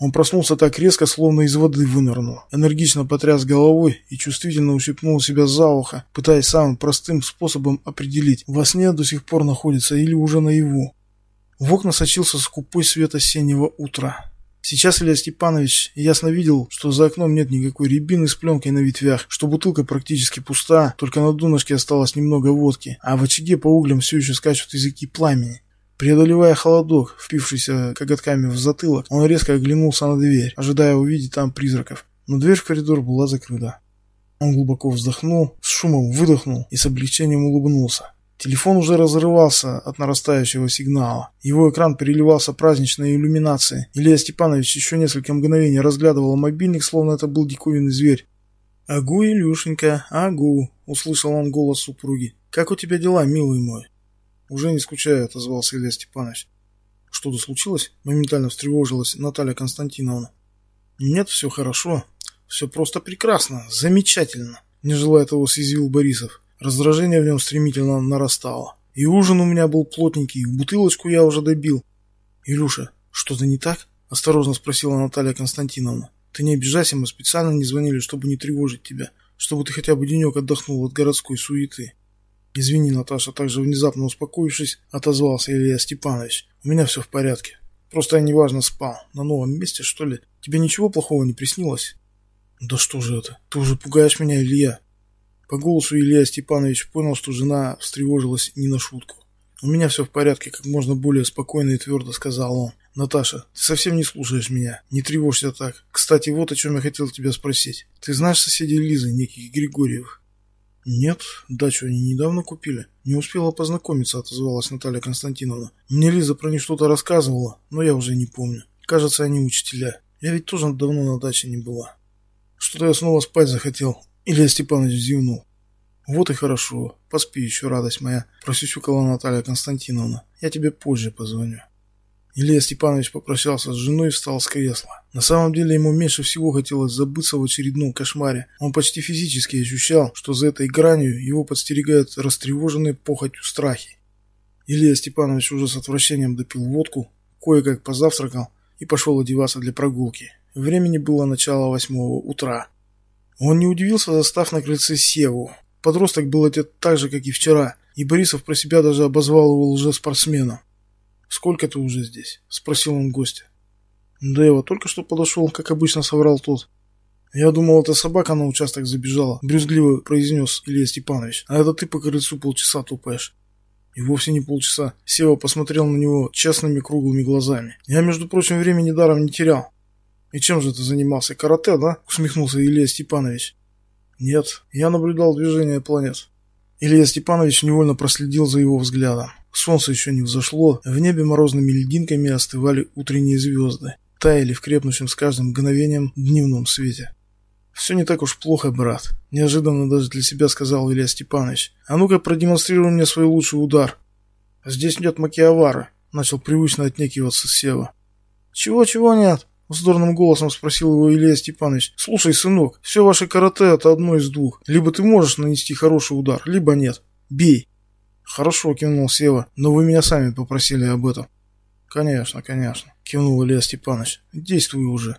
Он проснулся так резко, словно из воды вынырнул. Энергично потряс головой и чувствительно ущипнул себя за ухо, пытаясь самым простым способом определить, во сне до сих пор находится или уже наяву. В окна сочился скупой свет осеннего утра. Сейчас Илья Степанович ясно видел, что за окном нет никакой рябины с пленкой на ветвях, что бутылка практически пуста, только на донышке осталось немного водки, а в очаге по углям все еще скачут языки пламени. Преодолевая холодок, впившийся коготками в затылок, он резко оглянулся на дверь, ожидая увидеть там призраков. Но дверь в коридор была закрыта. Он глубоко вздохнул, с шумом выдохнул и с облегчением улыбнулся. Телефон уже разрывался от нарастающего сигнала. Его экран переливался праздничной иллюминацией. Илья Степанович еще несколько мгновений разглядывал мобильник, словно это был диковинный зверь. «Агу, Илюшенька, агу!» — услышал он голос супруги. «Как у тебя дела, милый мой?» «Уже не скучаю», — отозвался Илья Степанович. «Что-то случилось?» — моментально встревожилась Наталья Константиновна. «Нет, все хорошо. Все просто прекрасно. Замечательно!» Не желая того, съязвил Борисов. Раздражение в нем стремительно нарастало. И ужин у меня был плотненький, бутылочку я уже добил. «Илюша, что-то не так?» – осторожно спросила Наталья Константиновна. «Ты не обижайся, мы специально не звонили, чтобы не тревожить тебя, чтобы ты хотя бы денек отдохнул от городской суеты». «Извини, Наташа», также внезапно успокоившись, отозвался Илья Степанович. «У меня все в порядке. Просто я неважно спал. На новом месте, что ли? Тебе ничего плохого не приснилось?» «Да что же это? Ты уже пугаешь меня, Илья!» По голосу Илья Степанович понял, что жена встревожилась не на шутку. «У меня все в порядке», — как можно более спокойно и твердо сказал он. «Наташа, ты совсем не слушаешь меня. Не тревожься так. Кстати, вот о чем я хотел тебя спросить. Ты знаешь соседей Лизы, неких Григорьевых?» «Нет, дачу они недавно купили. Не успела познакомиться», — отозвалась Наталья Константиновна. «Мне Лиза про них что-то рассказывала, но я уже не помню. Кажется, они учителя. Я ведь тоже давно на даче не была. Что-то я снова спать захотел». Илья Степанович зевнул. «Вот и хорошо. Поспи еще, радость моя», — просюсюкала Наталья Константиновна. «Я тебе позже позвоню». Илья Степанович попрощался с женой и встал с кресла. На самом деле ему меньше всего хотелось забыться в очередном кошмаре. Он почти физически ощущал, что за этой гранью его подстерегают растревоженные похотью страхи. Илья Степанович уже с отвращением допил водку, кое-как позавтракал и пошел одеваться для прогулки. Времени было начало восьмого утра. Он не удивился, застав на крыльце Севу. Подросток был одет так же, как и вчера, и Борисов про себя даже обозвал его лжеспортсменом. «Сколько ты уже здесь?» – спросил он гостя. «Да я вот только что подошел, как обычно соврал тот». «Я думал, это собака на участок забежала», – брюзгливо произнес Илья Степанович. «А это ты по крыльцу полчаса тупаешь». И вовсе не полчаса. Сева посмотрел на него честными круглыми глазами. «Я, между прочим, времени даром не терял». «И чем же ты занимался? Карате, да?» – усмехнулся Илья Степанович. «Нет, я наблюдал движение планет». Илья Степанович невольно проследил за его взглядом. Солнце еще не взошло, в небе морозными льдинками остывали утренние звезды, таяли в крепнущем с каждым мгновением дневном свете. «Все не так уж плохо, брат», – неожиданно даже для себя сказал Илья Степанович. «А ну-ка продемонстрируй мне свой лучший удар». «Здесь нет Макиавара», – начал привычно отнекиваться Сева. «Чего-чего нет?» – вздорным голосом спросил его Илья Степанович. «Слушай, сынок, все ваше карате – это одно из двух. Либо ты можешь нанести хороший удар, либо нет. Бей». «Хорошо», — кивнул Сева, — «но вы меня сами попросили об этом». «Конечно, конечно», — кивнул Илья Степанович. «Действуй уже».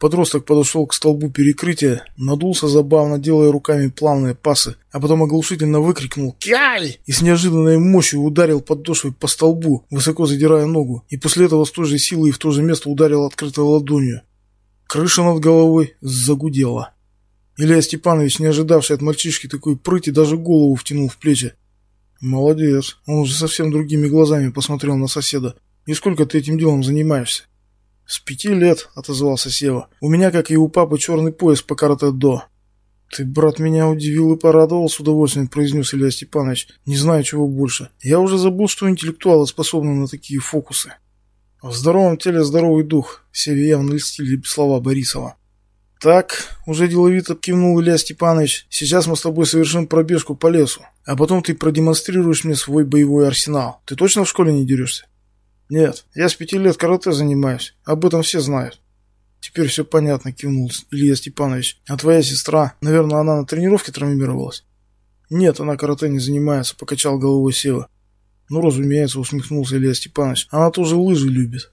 Подросток подошел к столбу перекрытия, надулся забавно, делая руками плавные пасы, а потом оглушительно выкрикнул «Кяль!» и с неожиданной мощью ударил подошвой по столбу, высоко задирая ногу, и после этого с той же силой и в то же место ударил открытой ладонью. Крыша над головой загудела. Илья Степанович, не ожидавший от мальчишки такой прыти, даже голову втянул в плечи. Молодец. Он уже совсем другими глазами посмотрел на соседа. И сколько ты этим делом занимаешься? С пяти лет, отозвался Сева. У меня, как и у папы, черный пояс по карате-до. Ты, брат, меня удивил и порадовал с удовольствием, произнес Илья Степанович. Не знаю, чего больше. Я уже забыл, что интеллектуалы способны на такие фокусы. В здоровом теле здоровый дух. Севе явно льстили слова Борисова. «Так», — уже деловито кивнул Илья Степанович, — «сейчас мы с тобой совершим пробежку по лесу, а потом ты продемонстрируешь мне свой боевой арсенал. Ты точно в школе не дерешься?» «Нет, я с пяти лет карате занимаюсь, об этом все знают». «Теперь все понятно», — кивнул Илья Степанович. «А твоя сестра, наверное, она на тренировке травмировалась?» «Нет, она карате не занимается», — покачал головой Сева. «Ну, разумеется», — усмехнулся Илья Степанович. «Она тоже лыжи любит».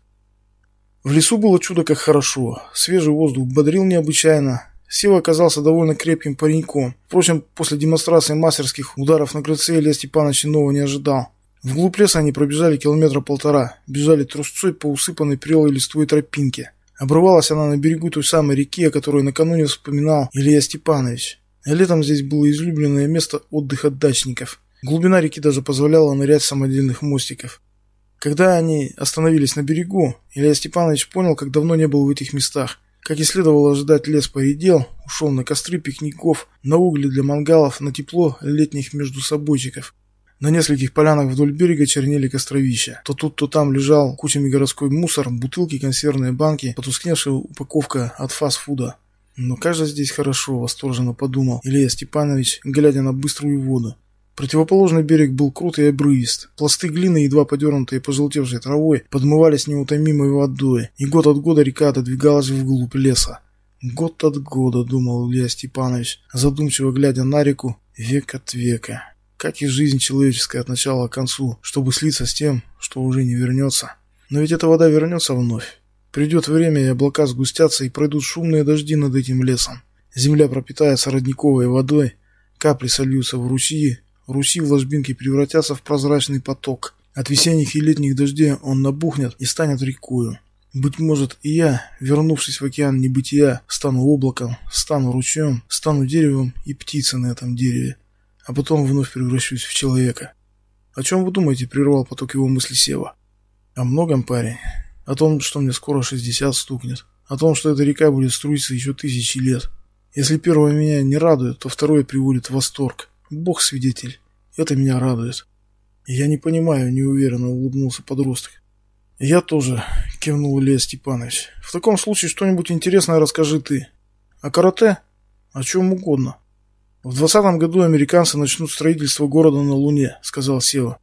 В лесу было чудо как хорошо. Свежий воздух бодрил необычайно. Сева оказался довольно крепким пареньком. Впрочем, после демонстрации мастерских ударов на крыльце Илья Степанович иного не ожидал. Вглубь леса они пробежали километра полтора, бежали трусцой по усыпанной прелой листвой тропинке. Обрывалась она на берегу той самой реки, о которой накануне вспоминал Илья Степанович. Летом здесь было излюбленное место отдыха дачников. Глубина реки даже позволяла нырять самодельных мостиков. Когда они остановились на берегу, Илья Степанович понял, как давно не был в этих местах. Как и следовало ожидать, лес поредел, ушел на костры пикников, на угли для мангалов, на тепло летних междусобойчиков. На нескольких полянах вдоль берега чернели костровища. То тут, то там лежал кучами городской мусор, бутылки, консервные банки, потускневшая упаковка от фастфуда. Но кажется, здесь хорошо, восторженно подумал Илья Степанович, глядя на быструю воду. Противоположный берег был крут и обрывист. Пласты глины, едва подернутые пожелтевшей травой, подмывались неутомимой водой, и год от года река отодвигалась вглубь леса. Год от года, думал Илья Степанович, задумчиво глядя на реку, век от века. Как и жизнь человеческая от начала к концу, чтобы слиться с тем, что уже не вернется. Но ведь эта вода вернется вновь. Придет время, и облака сгустятся, и пройдут шумные дожди над этим лесом. Земля пропитается родниковой водой, капли сольются в ручьи, ручьи в ложбинке превратятся в прозрачный поток. От весенних и летних дождей он набухнет и станет рекою. Быть может, и я, вернувшись в океан небытия, стану облаком, стану ручьем, стану деревом и птицей на этом дереве, а потом вновь превращусь в человека. О чем вы думаете, прервал поток его мысли Сева? О многом, парень. О том, что мне скоро 60 стукнет. О том, что эта река будет струиться еще тысячи лет. Если первое меня не радует, то второе приводит в восторг. Бог свидетель. Это меня радует. Я не понимаю, неуверенно улыбнулся подросток. Я тоже, кивнул Илья Степанович. В таком случае что-нибудь интересное расскажи ты. О карате? О чем угодно. В двадцатом году американцы начнут строительство города на Луне, сказал Сева.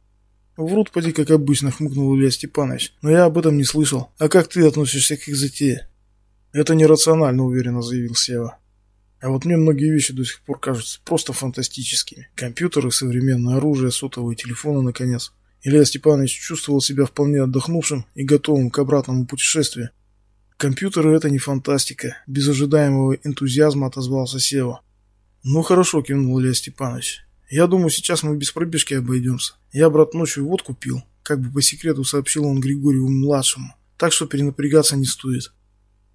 Врут поди, как обычно, хмыкнул Илья Степанович. Но я об этом не слышал. А как ты относишься к их затее? Это нерационально, уверенно заявил Сева. А вот мне многие вещи до сих пор кажутся просто фантастическими. Компьютеры, современное оружие, сотовые телефоны, наконец. Илья Степанович чувствовал себя вполне отдохнувшим и готовым к обратному путешествию. Компьютеры это не фантастика, без ожидаемого энтузиазма отозвался Сева. Ну хорошо, кивнул Илья Степанович. Я думаю, сейчас мы без пробежки обойдемся. Я, брат, ночью водку пил. Как бы по секрету сообщил он Григорию-младшему. Так что перенапрягаться не стоит.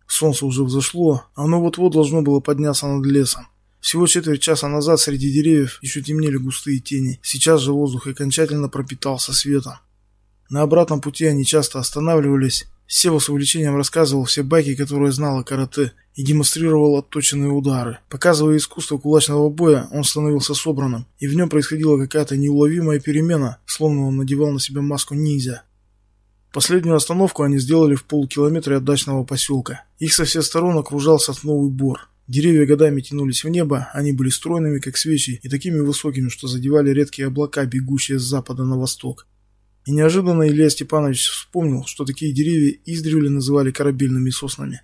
Солнце уже взошло, оно вот-вот должно было подняться над лесом. Всего четверть часа назад среди деревьев еще темнели густые тени. Сейчас же воздух окончательно пропитался светом. На обратном пути они часто останавливались. Сева с увлечением рассказывал все байки, которые знал о карате, и демонстрировал отточенные удары. Показывая искусство кулачного боя, он становился собранным, и в нем происходила какая-то неуловимая перемена, словно он надевал на себя маску ниндзя. Последнюю остановку они сделали в полукилометре от дачного поселка. Их со всех сторон окружал сосновый бор. Деревья годами тянулись в небо, они были стройными, как свечи, и такими высокими, что задевали редкие облака, бегущие с запада на восток. И неожиданно Илья Степанович вспомнил, что такие деревья издревле называли корабельными соснами.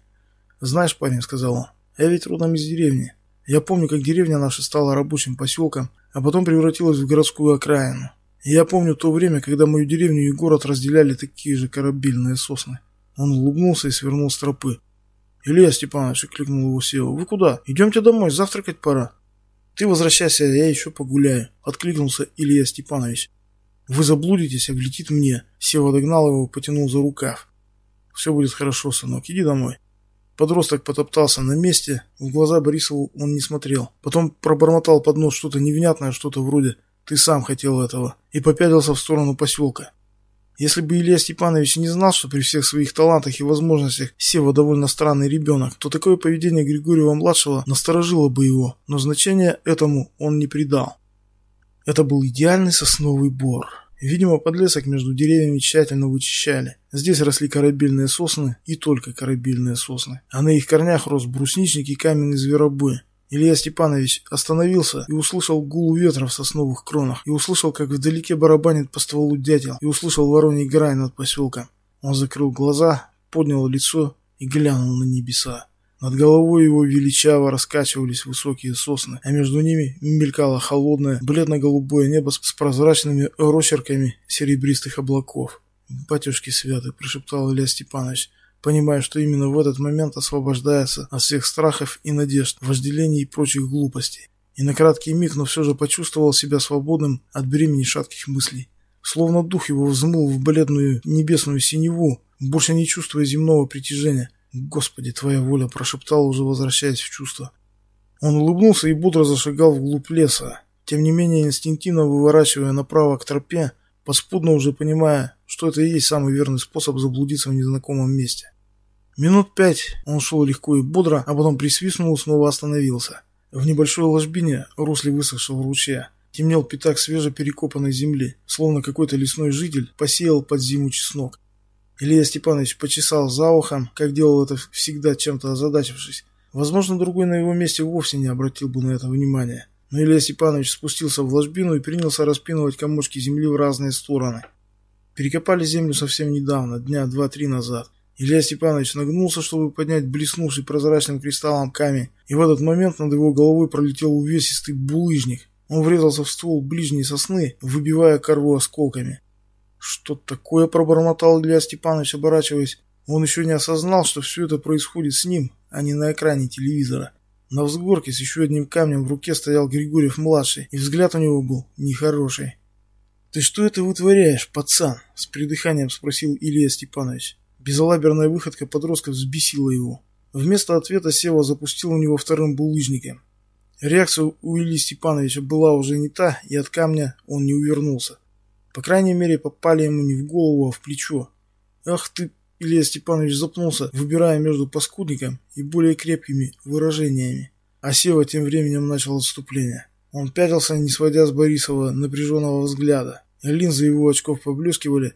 «Знаешь, парень», — сказал он, — «я ведь родом из деревни. Я помню, как деревня наша стала рабочим поселком, а потом превратилась в городскую окраину. Я помню то время, когда мою деревню и город разделяли такие же корабельные сосны». Он улыбнулся и свернул с тропы. «Илья Степанович», — кликнул его Сева, — «вы куда? Идемте домой, завтракать пора». «Ты возвращайся, я еще погуляю», — откликнулся Илья Степанович. «Вы заблудитесь, влетит мне». Сева догнал его, потянул за рукав. «Все будет хорошо, сынок, иди домой». Подросток потоптался на месте, в глаза Борисову он не смотрел. Потом пробормотал под нос что-то невнятное, что-то вроде «ты сам хотел этого» и попятился в сторону поселка. Если бы Илья Степанович не знал, что при всех своих талантах и возможностях Сева довольно странный ребенок, то такое поведение Григорьева-младшего насторожило бы его, но значения этому он не придал. Это был идеальный сосновый бор. Видимо, подлесок между деревьями тщательно вычищали. Здесь росли корабельные сосны и только корабельные сосны. А на их корнях рос брусничник и каменный зверобой. Илья Степанович остановился и услышал гул ветра в сосновых кронах, и услышал, как вдалеке барабанит по стволу дятел, и услышал вороний грай над поселком. Он закрыл глаза, поднял лицо и глянул на небеса. Над головой его величаво раскачивались высокие сосны, а между ними мелькало холодное, бледно-голубое небо с прозрачными росчерками серебристых облаков. «Батюшки святы!» – прошептал Илья Степанович. Понимая, что именно в этот момент освобождается от всех страхов и надежд, вожделений и прочих глупостей. И на краткий миг, но все же почувствовал себя свободным от бремени шатких мыслей. Словно дух его взмыл в бледную небесную синеву, больше не чувствуя земного притяжения. «Господи, твоя воля!» – прошептал, уже возвращаясь в чувство. Он улыбнулся и бодро зашагал вглубь леса, тем не менее инстинктивно выворачивая направо к тропе, подспудно уже понимая, что это и есть самый верный способ заблудиться в незнакомом месте. Минут пять он шел легко и бодро, а потом присвистнул и снова остановился. В небольшой ложбине, русле высохшего ручья, темнел пятак свежеперекопанной земли, словно какой-то лесной житель посеял под зиму чеснок. Илья Степанович почесал за ухом, как делал это всегда чем-то озадачившись. Возможно, другой на его месте вовсе не обратил бы на это внимания. Но Илья Степанович спустился в ложбину и принялся распинывать комочки земли в разные стороны. Перекопали землю совсем недавно, дня два-три назад. Илья Степанович нагнулся, чтобы поднять блеснувший прозрачным кристаллом камень, и в этот момент над его головой пролетел увесистый булыжник. Он врезался в ствол ближней сосны, выбивая кору осколками. «Что такое?» – пробормотал Илья Степанович, оборачиваясь. Он еще не осознал, что все это происходит с ним, а не на экране телевизора. На взгорке с еще одним камнем в руке стоял Григорьев-младший, и взгляд у него был нехороший. «Ты что это вытворяешь, пацан?» – с придыханием спросил Илья Степанович. Безалаберная выходка подростка взбесила его. Вместо ответа Сева запустил у него вторым булыжником. Реакция у Ильи Степановича была уже не та, и от камня он не увернулся. По крайней мере, попали ему не в голову, а в плечо. «Ах ты!» Илья Степанович запнулся, выбирая между паскудником и более крепкими выражениями. А Сева тем временем начал отступление. Он пятился, не сводя с Борисова напряженного взгляда. Линзы его очков поблескивали,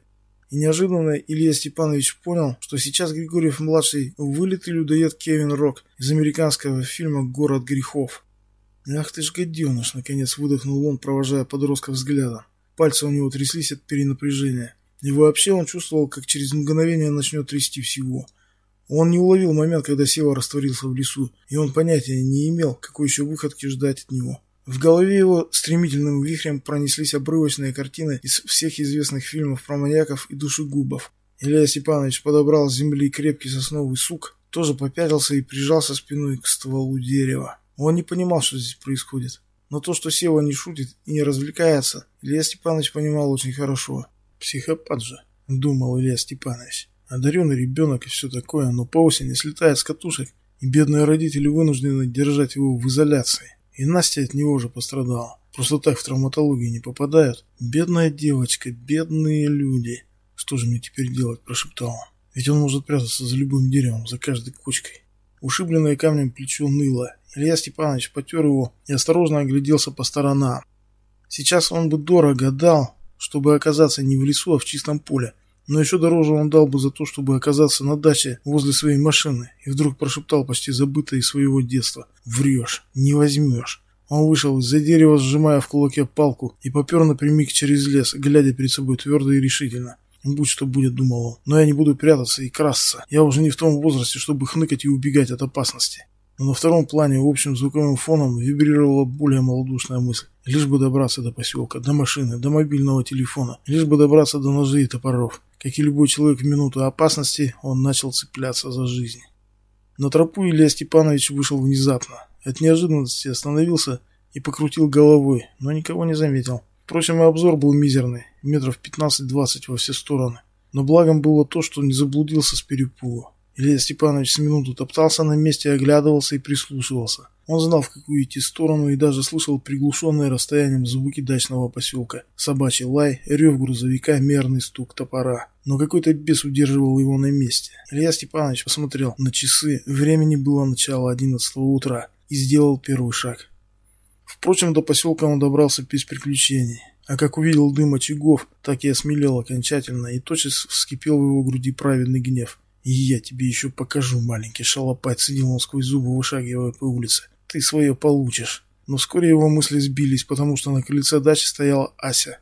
и неожиданно Илья Степанович понял, что сейчас Григорьев-младший вылитый людоед Кевин Рок из американского фильма «Город грехов». «Ах ты ж гаденыш!» — наконец выдохнул он, провожая подростка взглядом. Пальцы у него тряслись от перенапряжения. И вообще он чувствовал, как через мгновение начнет трясти всего. Он не уловил момент, когда Сева растворился в лесу, и он понятия не имел, какой еще выходки ждать от него. В голове его стремительным вихрем пронеслись обрывочные картины из всех известных фильмов про маньяков и душегубов. Илья Степанович подобрал с земли крепкий сосновый сук, тоже попятился и прижался спиной к стволу дерева. Он не понимал, что здесь происходит. Но то, что Сева не шутит и не развлекается, Илья Степанович понимал очень хорошо. «Психопат же», — думал Илья Степанович. «Одаренный ребенок и все такое, но по осени слетает с катушек, и бедные родители вынуждены держать его в изоляции. И Настя от него уже пострадала. Просто так в травматологию не попадают. Бедная девочка, бедные люди. Что же мне теперь делать, прошептал он. Ведь он может прятаться за любым деревом, за каждой кочкой. Ушибленное камнем плечо ныло. Илья Степанович потер его и осторожно огляделся по сторонам. Сейчас он бы дорого дал, чтобы оказаться не в лесу, а в чистом поле. Но еще дороже он дал бы за то, чтобы оказаться на даче возле своей машины. И вдруг прошептал почти забытое из своего детства. «Врешь, не возьмешь». Он вышел из-за дерева, сжимая в кулаке палку, и попер напрямик через лес, глядя перед собой твердо и решительно. «Будь что будет», — думал он, — «но я не буду прятаться и красться. Я уже не в том возрасте, чтобы хныкать и убегать от опасности». Но на втором плане общим звуковым фоном вибрировала более малодушная мысль. Лишь бы добраться до поселка, до машины, до мобильного телефона, лишь бы добраться до ножей и топоров. Как и любой человек в минуту опасности, он начал цепляться за жизнь. На тропу Илья Степанович вышел внезапно. От неожиданности остановился и покрутил головой, но никого не заметил. Впрочем, и обзор был мизерный, метров 15-20 во все стороны. Но благом было то, что не заблудился с перепугу. Илья Степанович с минуту топтался на месте, оглядывался и прислушивался. Он знал, в какую идти сторону, и даже слышал приглушенные расстоянием звуки дачного поселка. Собачий лай, рев грузовика, мерный стук топора. Но какой-то бес удерживал его на месте. Илья Степанович посмотрел на часы. Времени было начало одиннадцатого утра. И сделал первый шаг. Впрочем, до поселка он добрался без приключений. А как увидел дым очагов, так и осмелел окончательно, и тотчас вскипел в его груди праведный гнев. И я тебе еще покажу, маленький шалопай, цедил он сквозь зубы, вышагивая по улице. Ты свое получишь. Но вскоре его мысли сбились, потому что на крыльце дачи стояла Ася.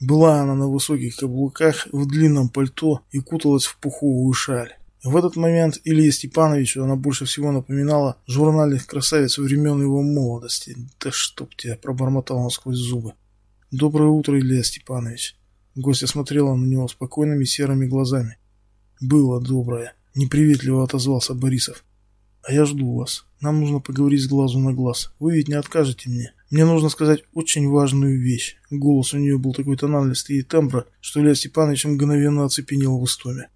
Была она на высоких каблуках, в длинном пальто и куталась в пуховую шаль. В этот момент Илье Степановичу она больше всего напоминала журнальных красавиц времен его молодости. «Да чтоб тебя!» – пробормотал он сквозь зубы. «Доброе утро, Илья Степанович!» Гостья смотрела на него спокойными серыми глазами. Было доброе. Неприветливо отозвался Борисов. А я жду вас. Нам нужно поговорить с глазу на глаз. Вы ведь не откажете мне. Мне нужно сказать очень важную вещь. Голос у нее был такой тональности и тембра, что Илья Степанович мгновенно оцепенел в истоме.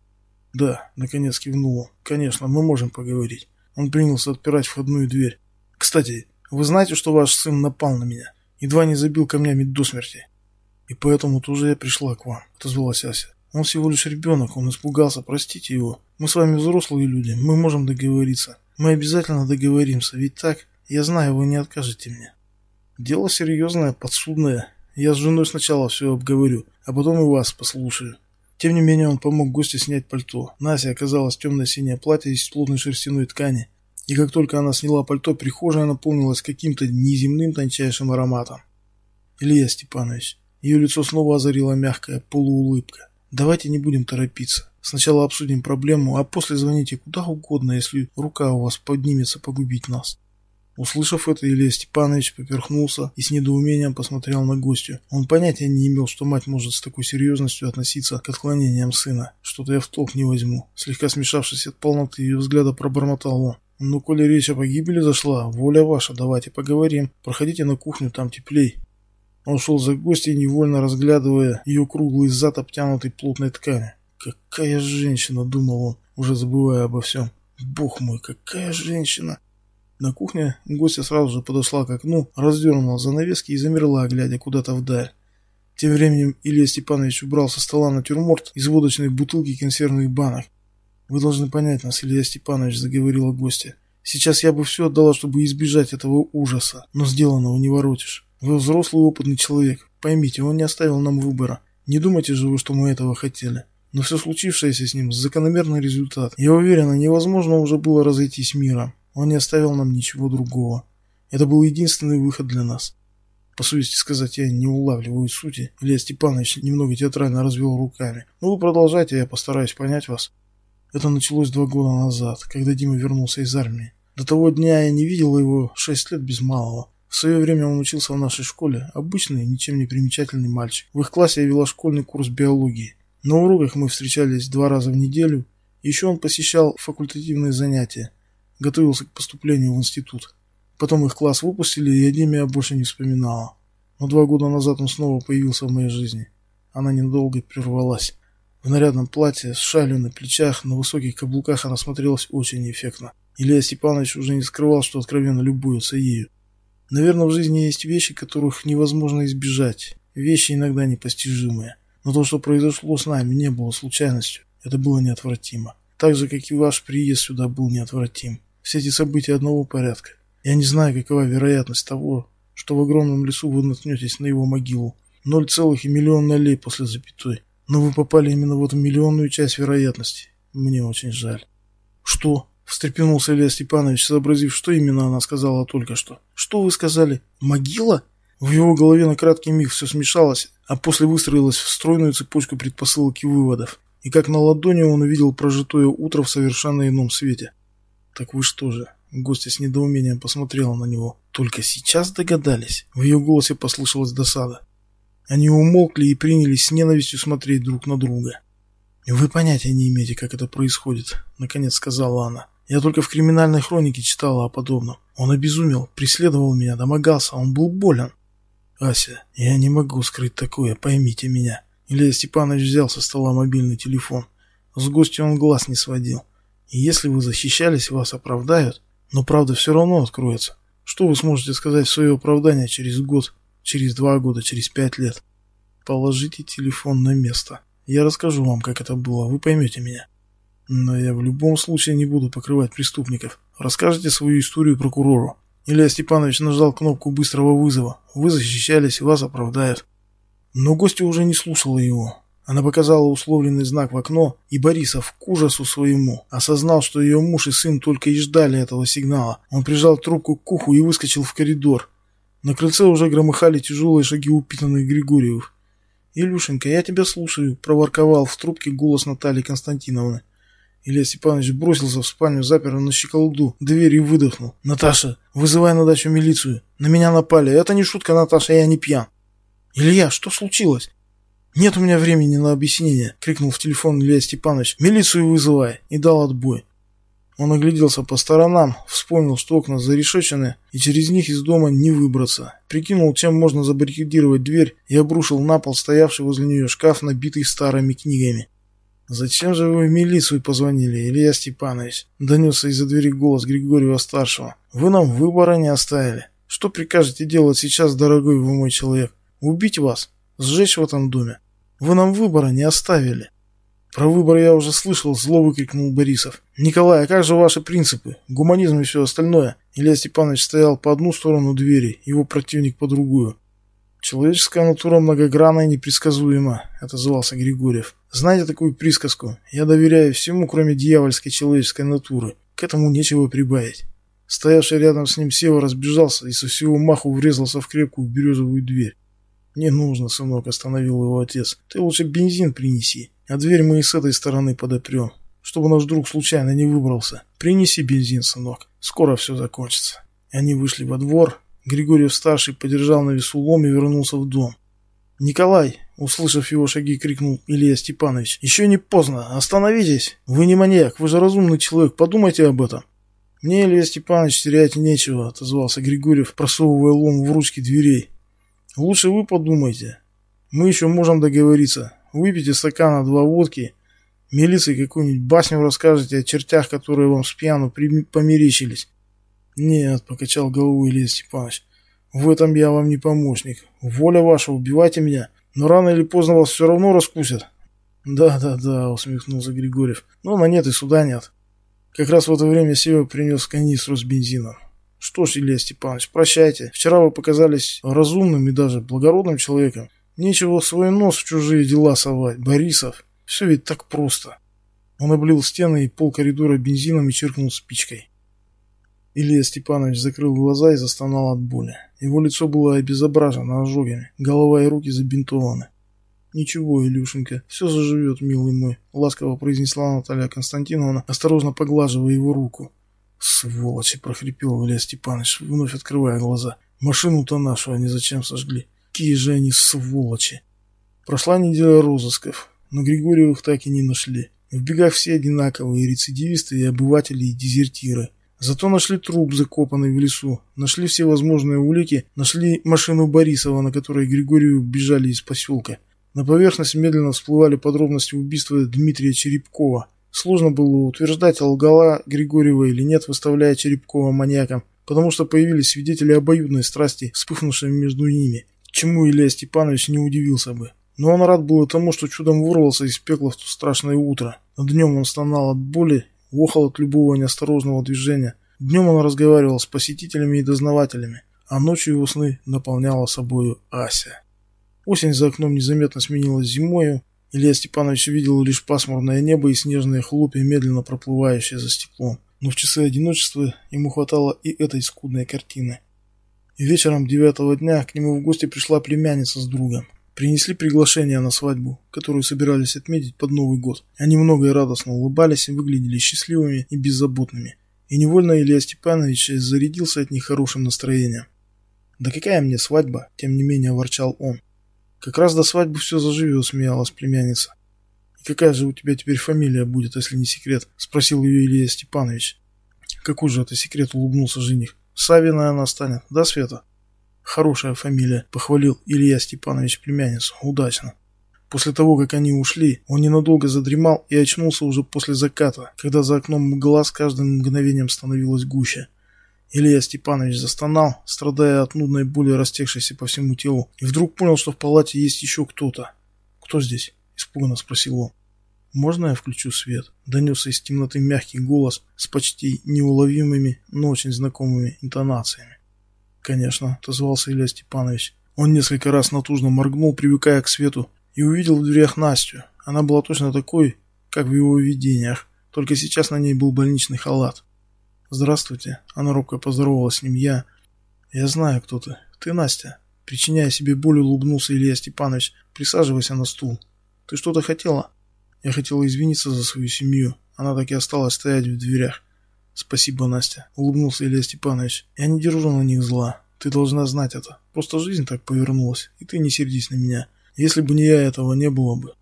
Да, наконец кивнул он. Конечно, мы можем поговорить. Он принялся отпирать входную дверь. Кстати, вы знаете, что ваш сын напал на меня? Едва не забил камнями до смерти. И поэтому тоже я пришла к вам, отозвалась Ася. Он всего лишь ребенок, он испугался, простите его. Мы с вами взрослые люди, мы можем договориться. Мы обязательно договоримся, ведь так, я знаю, вы не откажете мне. Дело серьезное, подсудное. Я с женой сначала все обговорю, а потом и вас послушаю. Тем не менее, он помог гостю снять пальто. Настя оказалась темно-синее платье из плотной шерстяной ткани. И как только она сняла пальто, прихожая наполнилась каким-то неземным тончайшим ароматом. Илья Степанович. Ее лицо снова озарила мягкая полуулыбка. Давайте не будем торопиться. Сначала обсудим проблему, а после звоните куда угодно, если рука у вас поднимется погубить нас. Услышав это, Илья Степанович поперхнулся и с недоумением посмотрел на гостью. Он понятия не имел, что мать может с такой серьезностью относиться к отклонениям сына. Что-то я в толк не возьму. Слегка смешавшись от полноты ее взгляда, пробормотал он. «Ну, коли речь о погибели зашла, воля ваша, давайте поговорим. Проходите на кухню, там теплей». Он шел за гостьей, невольно разглядывая ее круглый зад, обтянутый плотной тканью. «Какая женщина!» — думал он, уже забывая обо всем. «Бог мой, какая женщина!» На кухне гостья сразу же подошла к окну, раздернула занавески и замерла, глядя куда-то вдаль. Тем временем Илья Степанович убрал со стола натюрморт из водочной бутылки консервных банок. «Вы должны понять нас, Илья Степанович», — заговорила гостья. «Сейчас я бы все отдала, чтобы избежать этого ужаса, но сделанного не воротишь. Вы взрослый опытный человек. Поймите, он не оставил нам выбора. Не думайте же вы, что мы этого хотели. Но все случившееся с ним – закономерный результат. Я уверена, невозможно уже было разойтись миром. Он не оставил нам ничего другого. Это был единственный выход для нас. По совести сказать, я не улавливаю сути. Илья Степанович немного театрально развел руками. Ну, вы продолжайте, я постараюсь понять вас. Это началось два года назад, когда Дима вернулся из армии. До того дня я не видел его шесть лет без малого. В свое время он учился в нашей школе. Обычный, ничем не примечательный мальчик. В их классе я вела школьный курс биологии. На уроках мы встречались два раза в неделю. Еще он посещал факультативные занятия. Готовился к поступлению в институт. Потом их класс выпустили, и о Диме я больше не вспоминала. Но два года назад он снова появился в моей жизни. Она недолго прервалась. В нарядном платье, с шалью на плечах, на высоких каблуках она смотрелась очень эффектно. Илья Степанович уже не скрывал, что откровенно любуется ею. Наверное, в жизни есть вещи, которых невозможно избежать. Вещи иногда непостижимые. Но то, что произошло с нами, не было случайностью. Это было неотвратимо. Так же, как и ваш приезд сюда был неотвратим. Все эти события одного порядка. Я не знаю, какова вероятность того, что в огромном лесу вы наткнетесь на его могилу. Ноль целых и миллион нолей после запятой. Но вы попали именно в эту миллионную часть вероятности. Мне очень жаль. Что? Встрепенулся Илья Степанович, сообразив, что именно она сказала только что. «Что вы сказали? Могила?» В его голове на краткий миг все смешалось, а после выстроилось в стройную цепочку предпосылок и выводов. И как на ладони он увидел прожитое утро в совершенно ином свете. «Так вы что же?» Гостья с недоумением посмотрела на него. «Только сейчас догадались?» В ее голосе послышалась досада. Они умолкли и принялись с ненавистью смотреть друг на друга. «Вы понятия не имеете, как это происходит», — наконец сказала она. Я только в криминальной хронике читала о подобном. Он обезумел, преследовал меня, домогался, он был болен. Ася, я не могу скрыть такое, поймите меня. Илья Степанович взял со стола мобильный телефон. С гостя он глаз не сводил. И если вы защищались, вас оправдают, но правда все равно откроется. Что вы сможете сказать в свое оправдание через год, через два года, через пять лет? Положите телефон на место. Я расскажу вам, как это было, вы поймете меня. Но я в любом случае не буду покрывать преступников. Расскажите свою историю прокурору. Илья Степанович нажал кнопку быстрого вызова. Вы защищались, вас оправдают. Но гостья уже не слушала его. Она показала условленный знак в окно, и Борисов к ужасу своему осознал, что ее муж и сын только и ждали этого сигнала. Он прижал трубку к уху и выскочил в коридор. На крыльце уже громыхали тяжелые шаги упитанных Григорьев. «Илюшенька, я тебя слушаю», — проворковал в трубке голос Натальи Константиновны. Илья Степанович бросился в спальню, запер на щеколду дверь и выдохнул. «Наташа, вызывай на дачу милицию. На меня напали. Это не шутка, Наташа, я не пьян». «Илья, что случилось?» «Нет у меня времени на объяснение!» — крикнул в телефон Илья Степанович. «Милицию вызывай!» и дал отбой. Он огляделся по сторонам, вспомнил, что окна зарешечены, и через них из дома не выбраться. Прикинул, чем можно забаррикадировать дверь, и обрушил на пол стоявший возле нее шкаф, набитый старыми книгами. «Зачем же вы в милицию позвонили, Илья Степанович?» — донесся из-за двери голос Григорьева-старшего. «Вы нам выбора не оставили. Что прикажете делать сейчас, дорогой вы мой человек? Убить вас? Сжечь в этом доме? Вы нам выбора не оставили». «Про выбор я уже слышал», — зло выкрикнул Борисов. «Николай, а как же ваши принципы? Гуманизм и все остальное?» Илья Степанович стоял по одну сторону двери, его противник по другую. «Человеческая натура многогранна и непредсказуема», — отозвался Григорьев. «Знаете такую присказку? Я доверяю всему, кроме дьявольской человеческой натуры. К этому нечего прибавить». Стоявший рядом с ним Сева разбежался и со всего маху врезался в крепкую березовую дверь. «Не нужно, сынок», — остановил его отец. «Ты лучше бензин принеси». А дверь мы и с этой стороны подопрем, чтобы наш друг случайно не выбрался. Принеси бензин, сынок. Скоро все закончится. И они вышли во двор. Григорьев-старший подержал на весу лом и вернулся в дом. «Николай!» — услышав его шаги, крикнул Илья Степанович. «Еще не поздно! Остановитесь! Вы не маньяк, вы же разумный человек, подумайте об этом!» «Мне, Илья Степанович, терять нечего», — отозвался Григорьев, просовывая лом в ручки дверей. «Лучше вы подумайте. Мы еще можем договориться. Выпейте стакана два водки, милиции какую-нибудь басню расскажете о чертях, которые вам с пьяну померещились. Нет, покачал головой Илья Степанович, в этом я вам не помощник. Воля ваша, убивайте меня, но рано или поздно вас все равно раскусят. Да, да, да, усмехнулся Григорьев, но на нет и суда нет. Как раз в это время Сева принес канистру с бензином. Что ж, Илья Степанович, прощайте. Вчера вы показались разумным и даже благородным человеком. Нечего свой нос в чужие дела совать, Борисов. Все ведь так просто. Он облил стены и пол коридора бензином и черкнул спичкой. Илья Степанович закрыл глаза и застонал от боли. Его лицо было обезображено ожогами, голова и руки забинтованы. «Ничего, Илюшенька, все заживет, милый мой», — ласково произнесла Наталья Константиновна, осторожно поглаживая его руку. «Сволочи!» — прохрипел Илья Степанович, вновь открывая глаза. «Машину-то нашу они зачем сожгли? Какие же они сволочи! Прошла неделя розысков, но Григорьевых так и не нашли. В бегах все одинаковые, рецидивисты и обыватели, и дезертиры. Зато нашли труп, закопанный в лесу, нашли все возможные улики, нашли машину Борисова, на которой Григорьевы бежали из поселка. На поверхность медленно всплывали подробности убийства Дмитрия Черепкова. Сложно было утверждать, лгала Григорьева или нет, выставляя Черепкова маньяком, потому что появились свидетели обоюдной страсти, вспыхнувшей между ними чему Илья Степанович не удивился бы. Но он рад был тому, что чудом вырвался из пекла в то страшное утро. Днем он стонал от боли, охал от любого неосторожного движения. Днем он разговаривал с посетителями и дознавателями, а ночью его сны наполняла собою Ася. Осень за окном незаметно сменилась зимою. Илья Степанович видел лишь пасмурное небо и снежные хлопья, медленно проплывающие за стеклом. Но в часы одиночества ему хватало и этой скудной картины. И вечером девятого дня к нему в гости пришла племянница с другом. Принесли приглашение на свадьбу, которую собирались отметить под Новый год. Они много и радостно улыбались и выглядели счастливыми и беззаботными. И невольно Илья Степанович зарядился от них хорошим настроением. «Да какая мне свадьба?» – тем не менее ворчал он. «Как раз до свадьбы все заживет», – смеялась племянница. «И какая же у тебя теперь фамилия будет, если не секрет?» – спросил ее Илья Степанович. «Какой же это секрет?» – улыбнулся жених. Савина она станет, да, Света? Хорошая фамилия, похвалил Илья Степанович племянницу. Удачно. После того, как они ушли, он ненадолго задремал и очнулся уже после заката, когда за окном мгла с каждым мгновением становилась гуще. Илья Степанович застонал, страдая от нудной боли, растекшейся по всему телу, и вдруг понял, что в палате есть еще кто-то. «Кто здесь?» – испуганно спросил он. «Можно я включу свет?» – донесся из темноты мягкий голос с почти неуловимыми, но очень знакомыми интонациями. «Конечно», – отозвался Илья Степанович. Он несколько раз натужно моргнул, привыкая к свету, и увидел в дверях Настю. Она была точно такой, как в его видениях, только сейчас на ней был больничный халат. «Здравствуйте», – она робко поздоровалась с ним. «Я... я знаю, кто ты. Ты Настя». Причиняя себе боль, улыбнулся Илья Степанович. «Присаживайся на стул. Ты что-то хотела?» Я хотела извиниться за свою семью. Она так и осталась стоять в дверях. Спасибо, Настя, улыбнулся Илья Степанович. Я не держу на них зла. Ты должна знать это. Просто жизнь так повернулась, и ты не сердись на меня. Если бы не я, этого не было бы.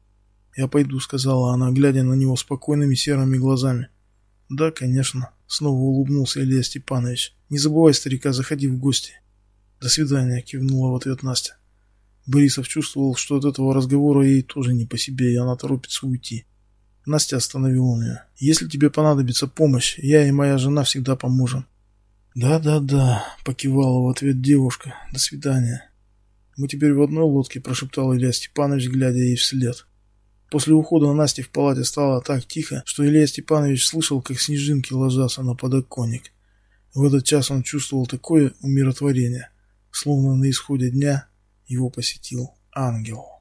Я пойду, сказала она, глядя на него спокойными серыми глазами. Да, конечно, снова улыбнулся Илья Степанович. Не забывай, старика, заходи в гости. До свидания, кивнула в ответ Настя. Борисов чувствовал, что от этого разговора ей тоже не по себе, и она торопится уйти. Настя остановила ее. «Если тебе понадобится помощь, я и моя жена всегда поможем». «Да-да-да», — покивала в ответ девушка. «До свидания». «Мы теперь в одной лодке», — прошептал Илья Степанович, глядя ей вслед. После ухода Насти в палате стало так тихо, что Илья Степанович слышал, как снежинки ложатся на подоконник. В этот час он чувствовал такое умиротворение, словно на исходе дня его посетил ангел.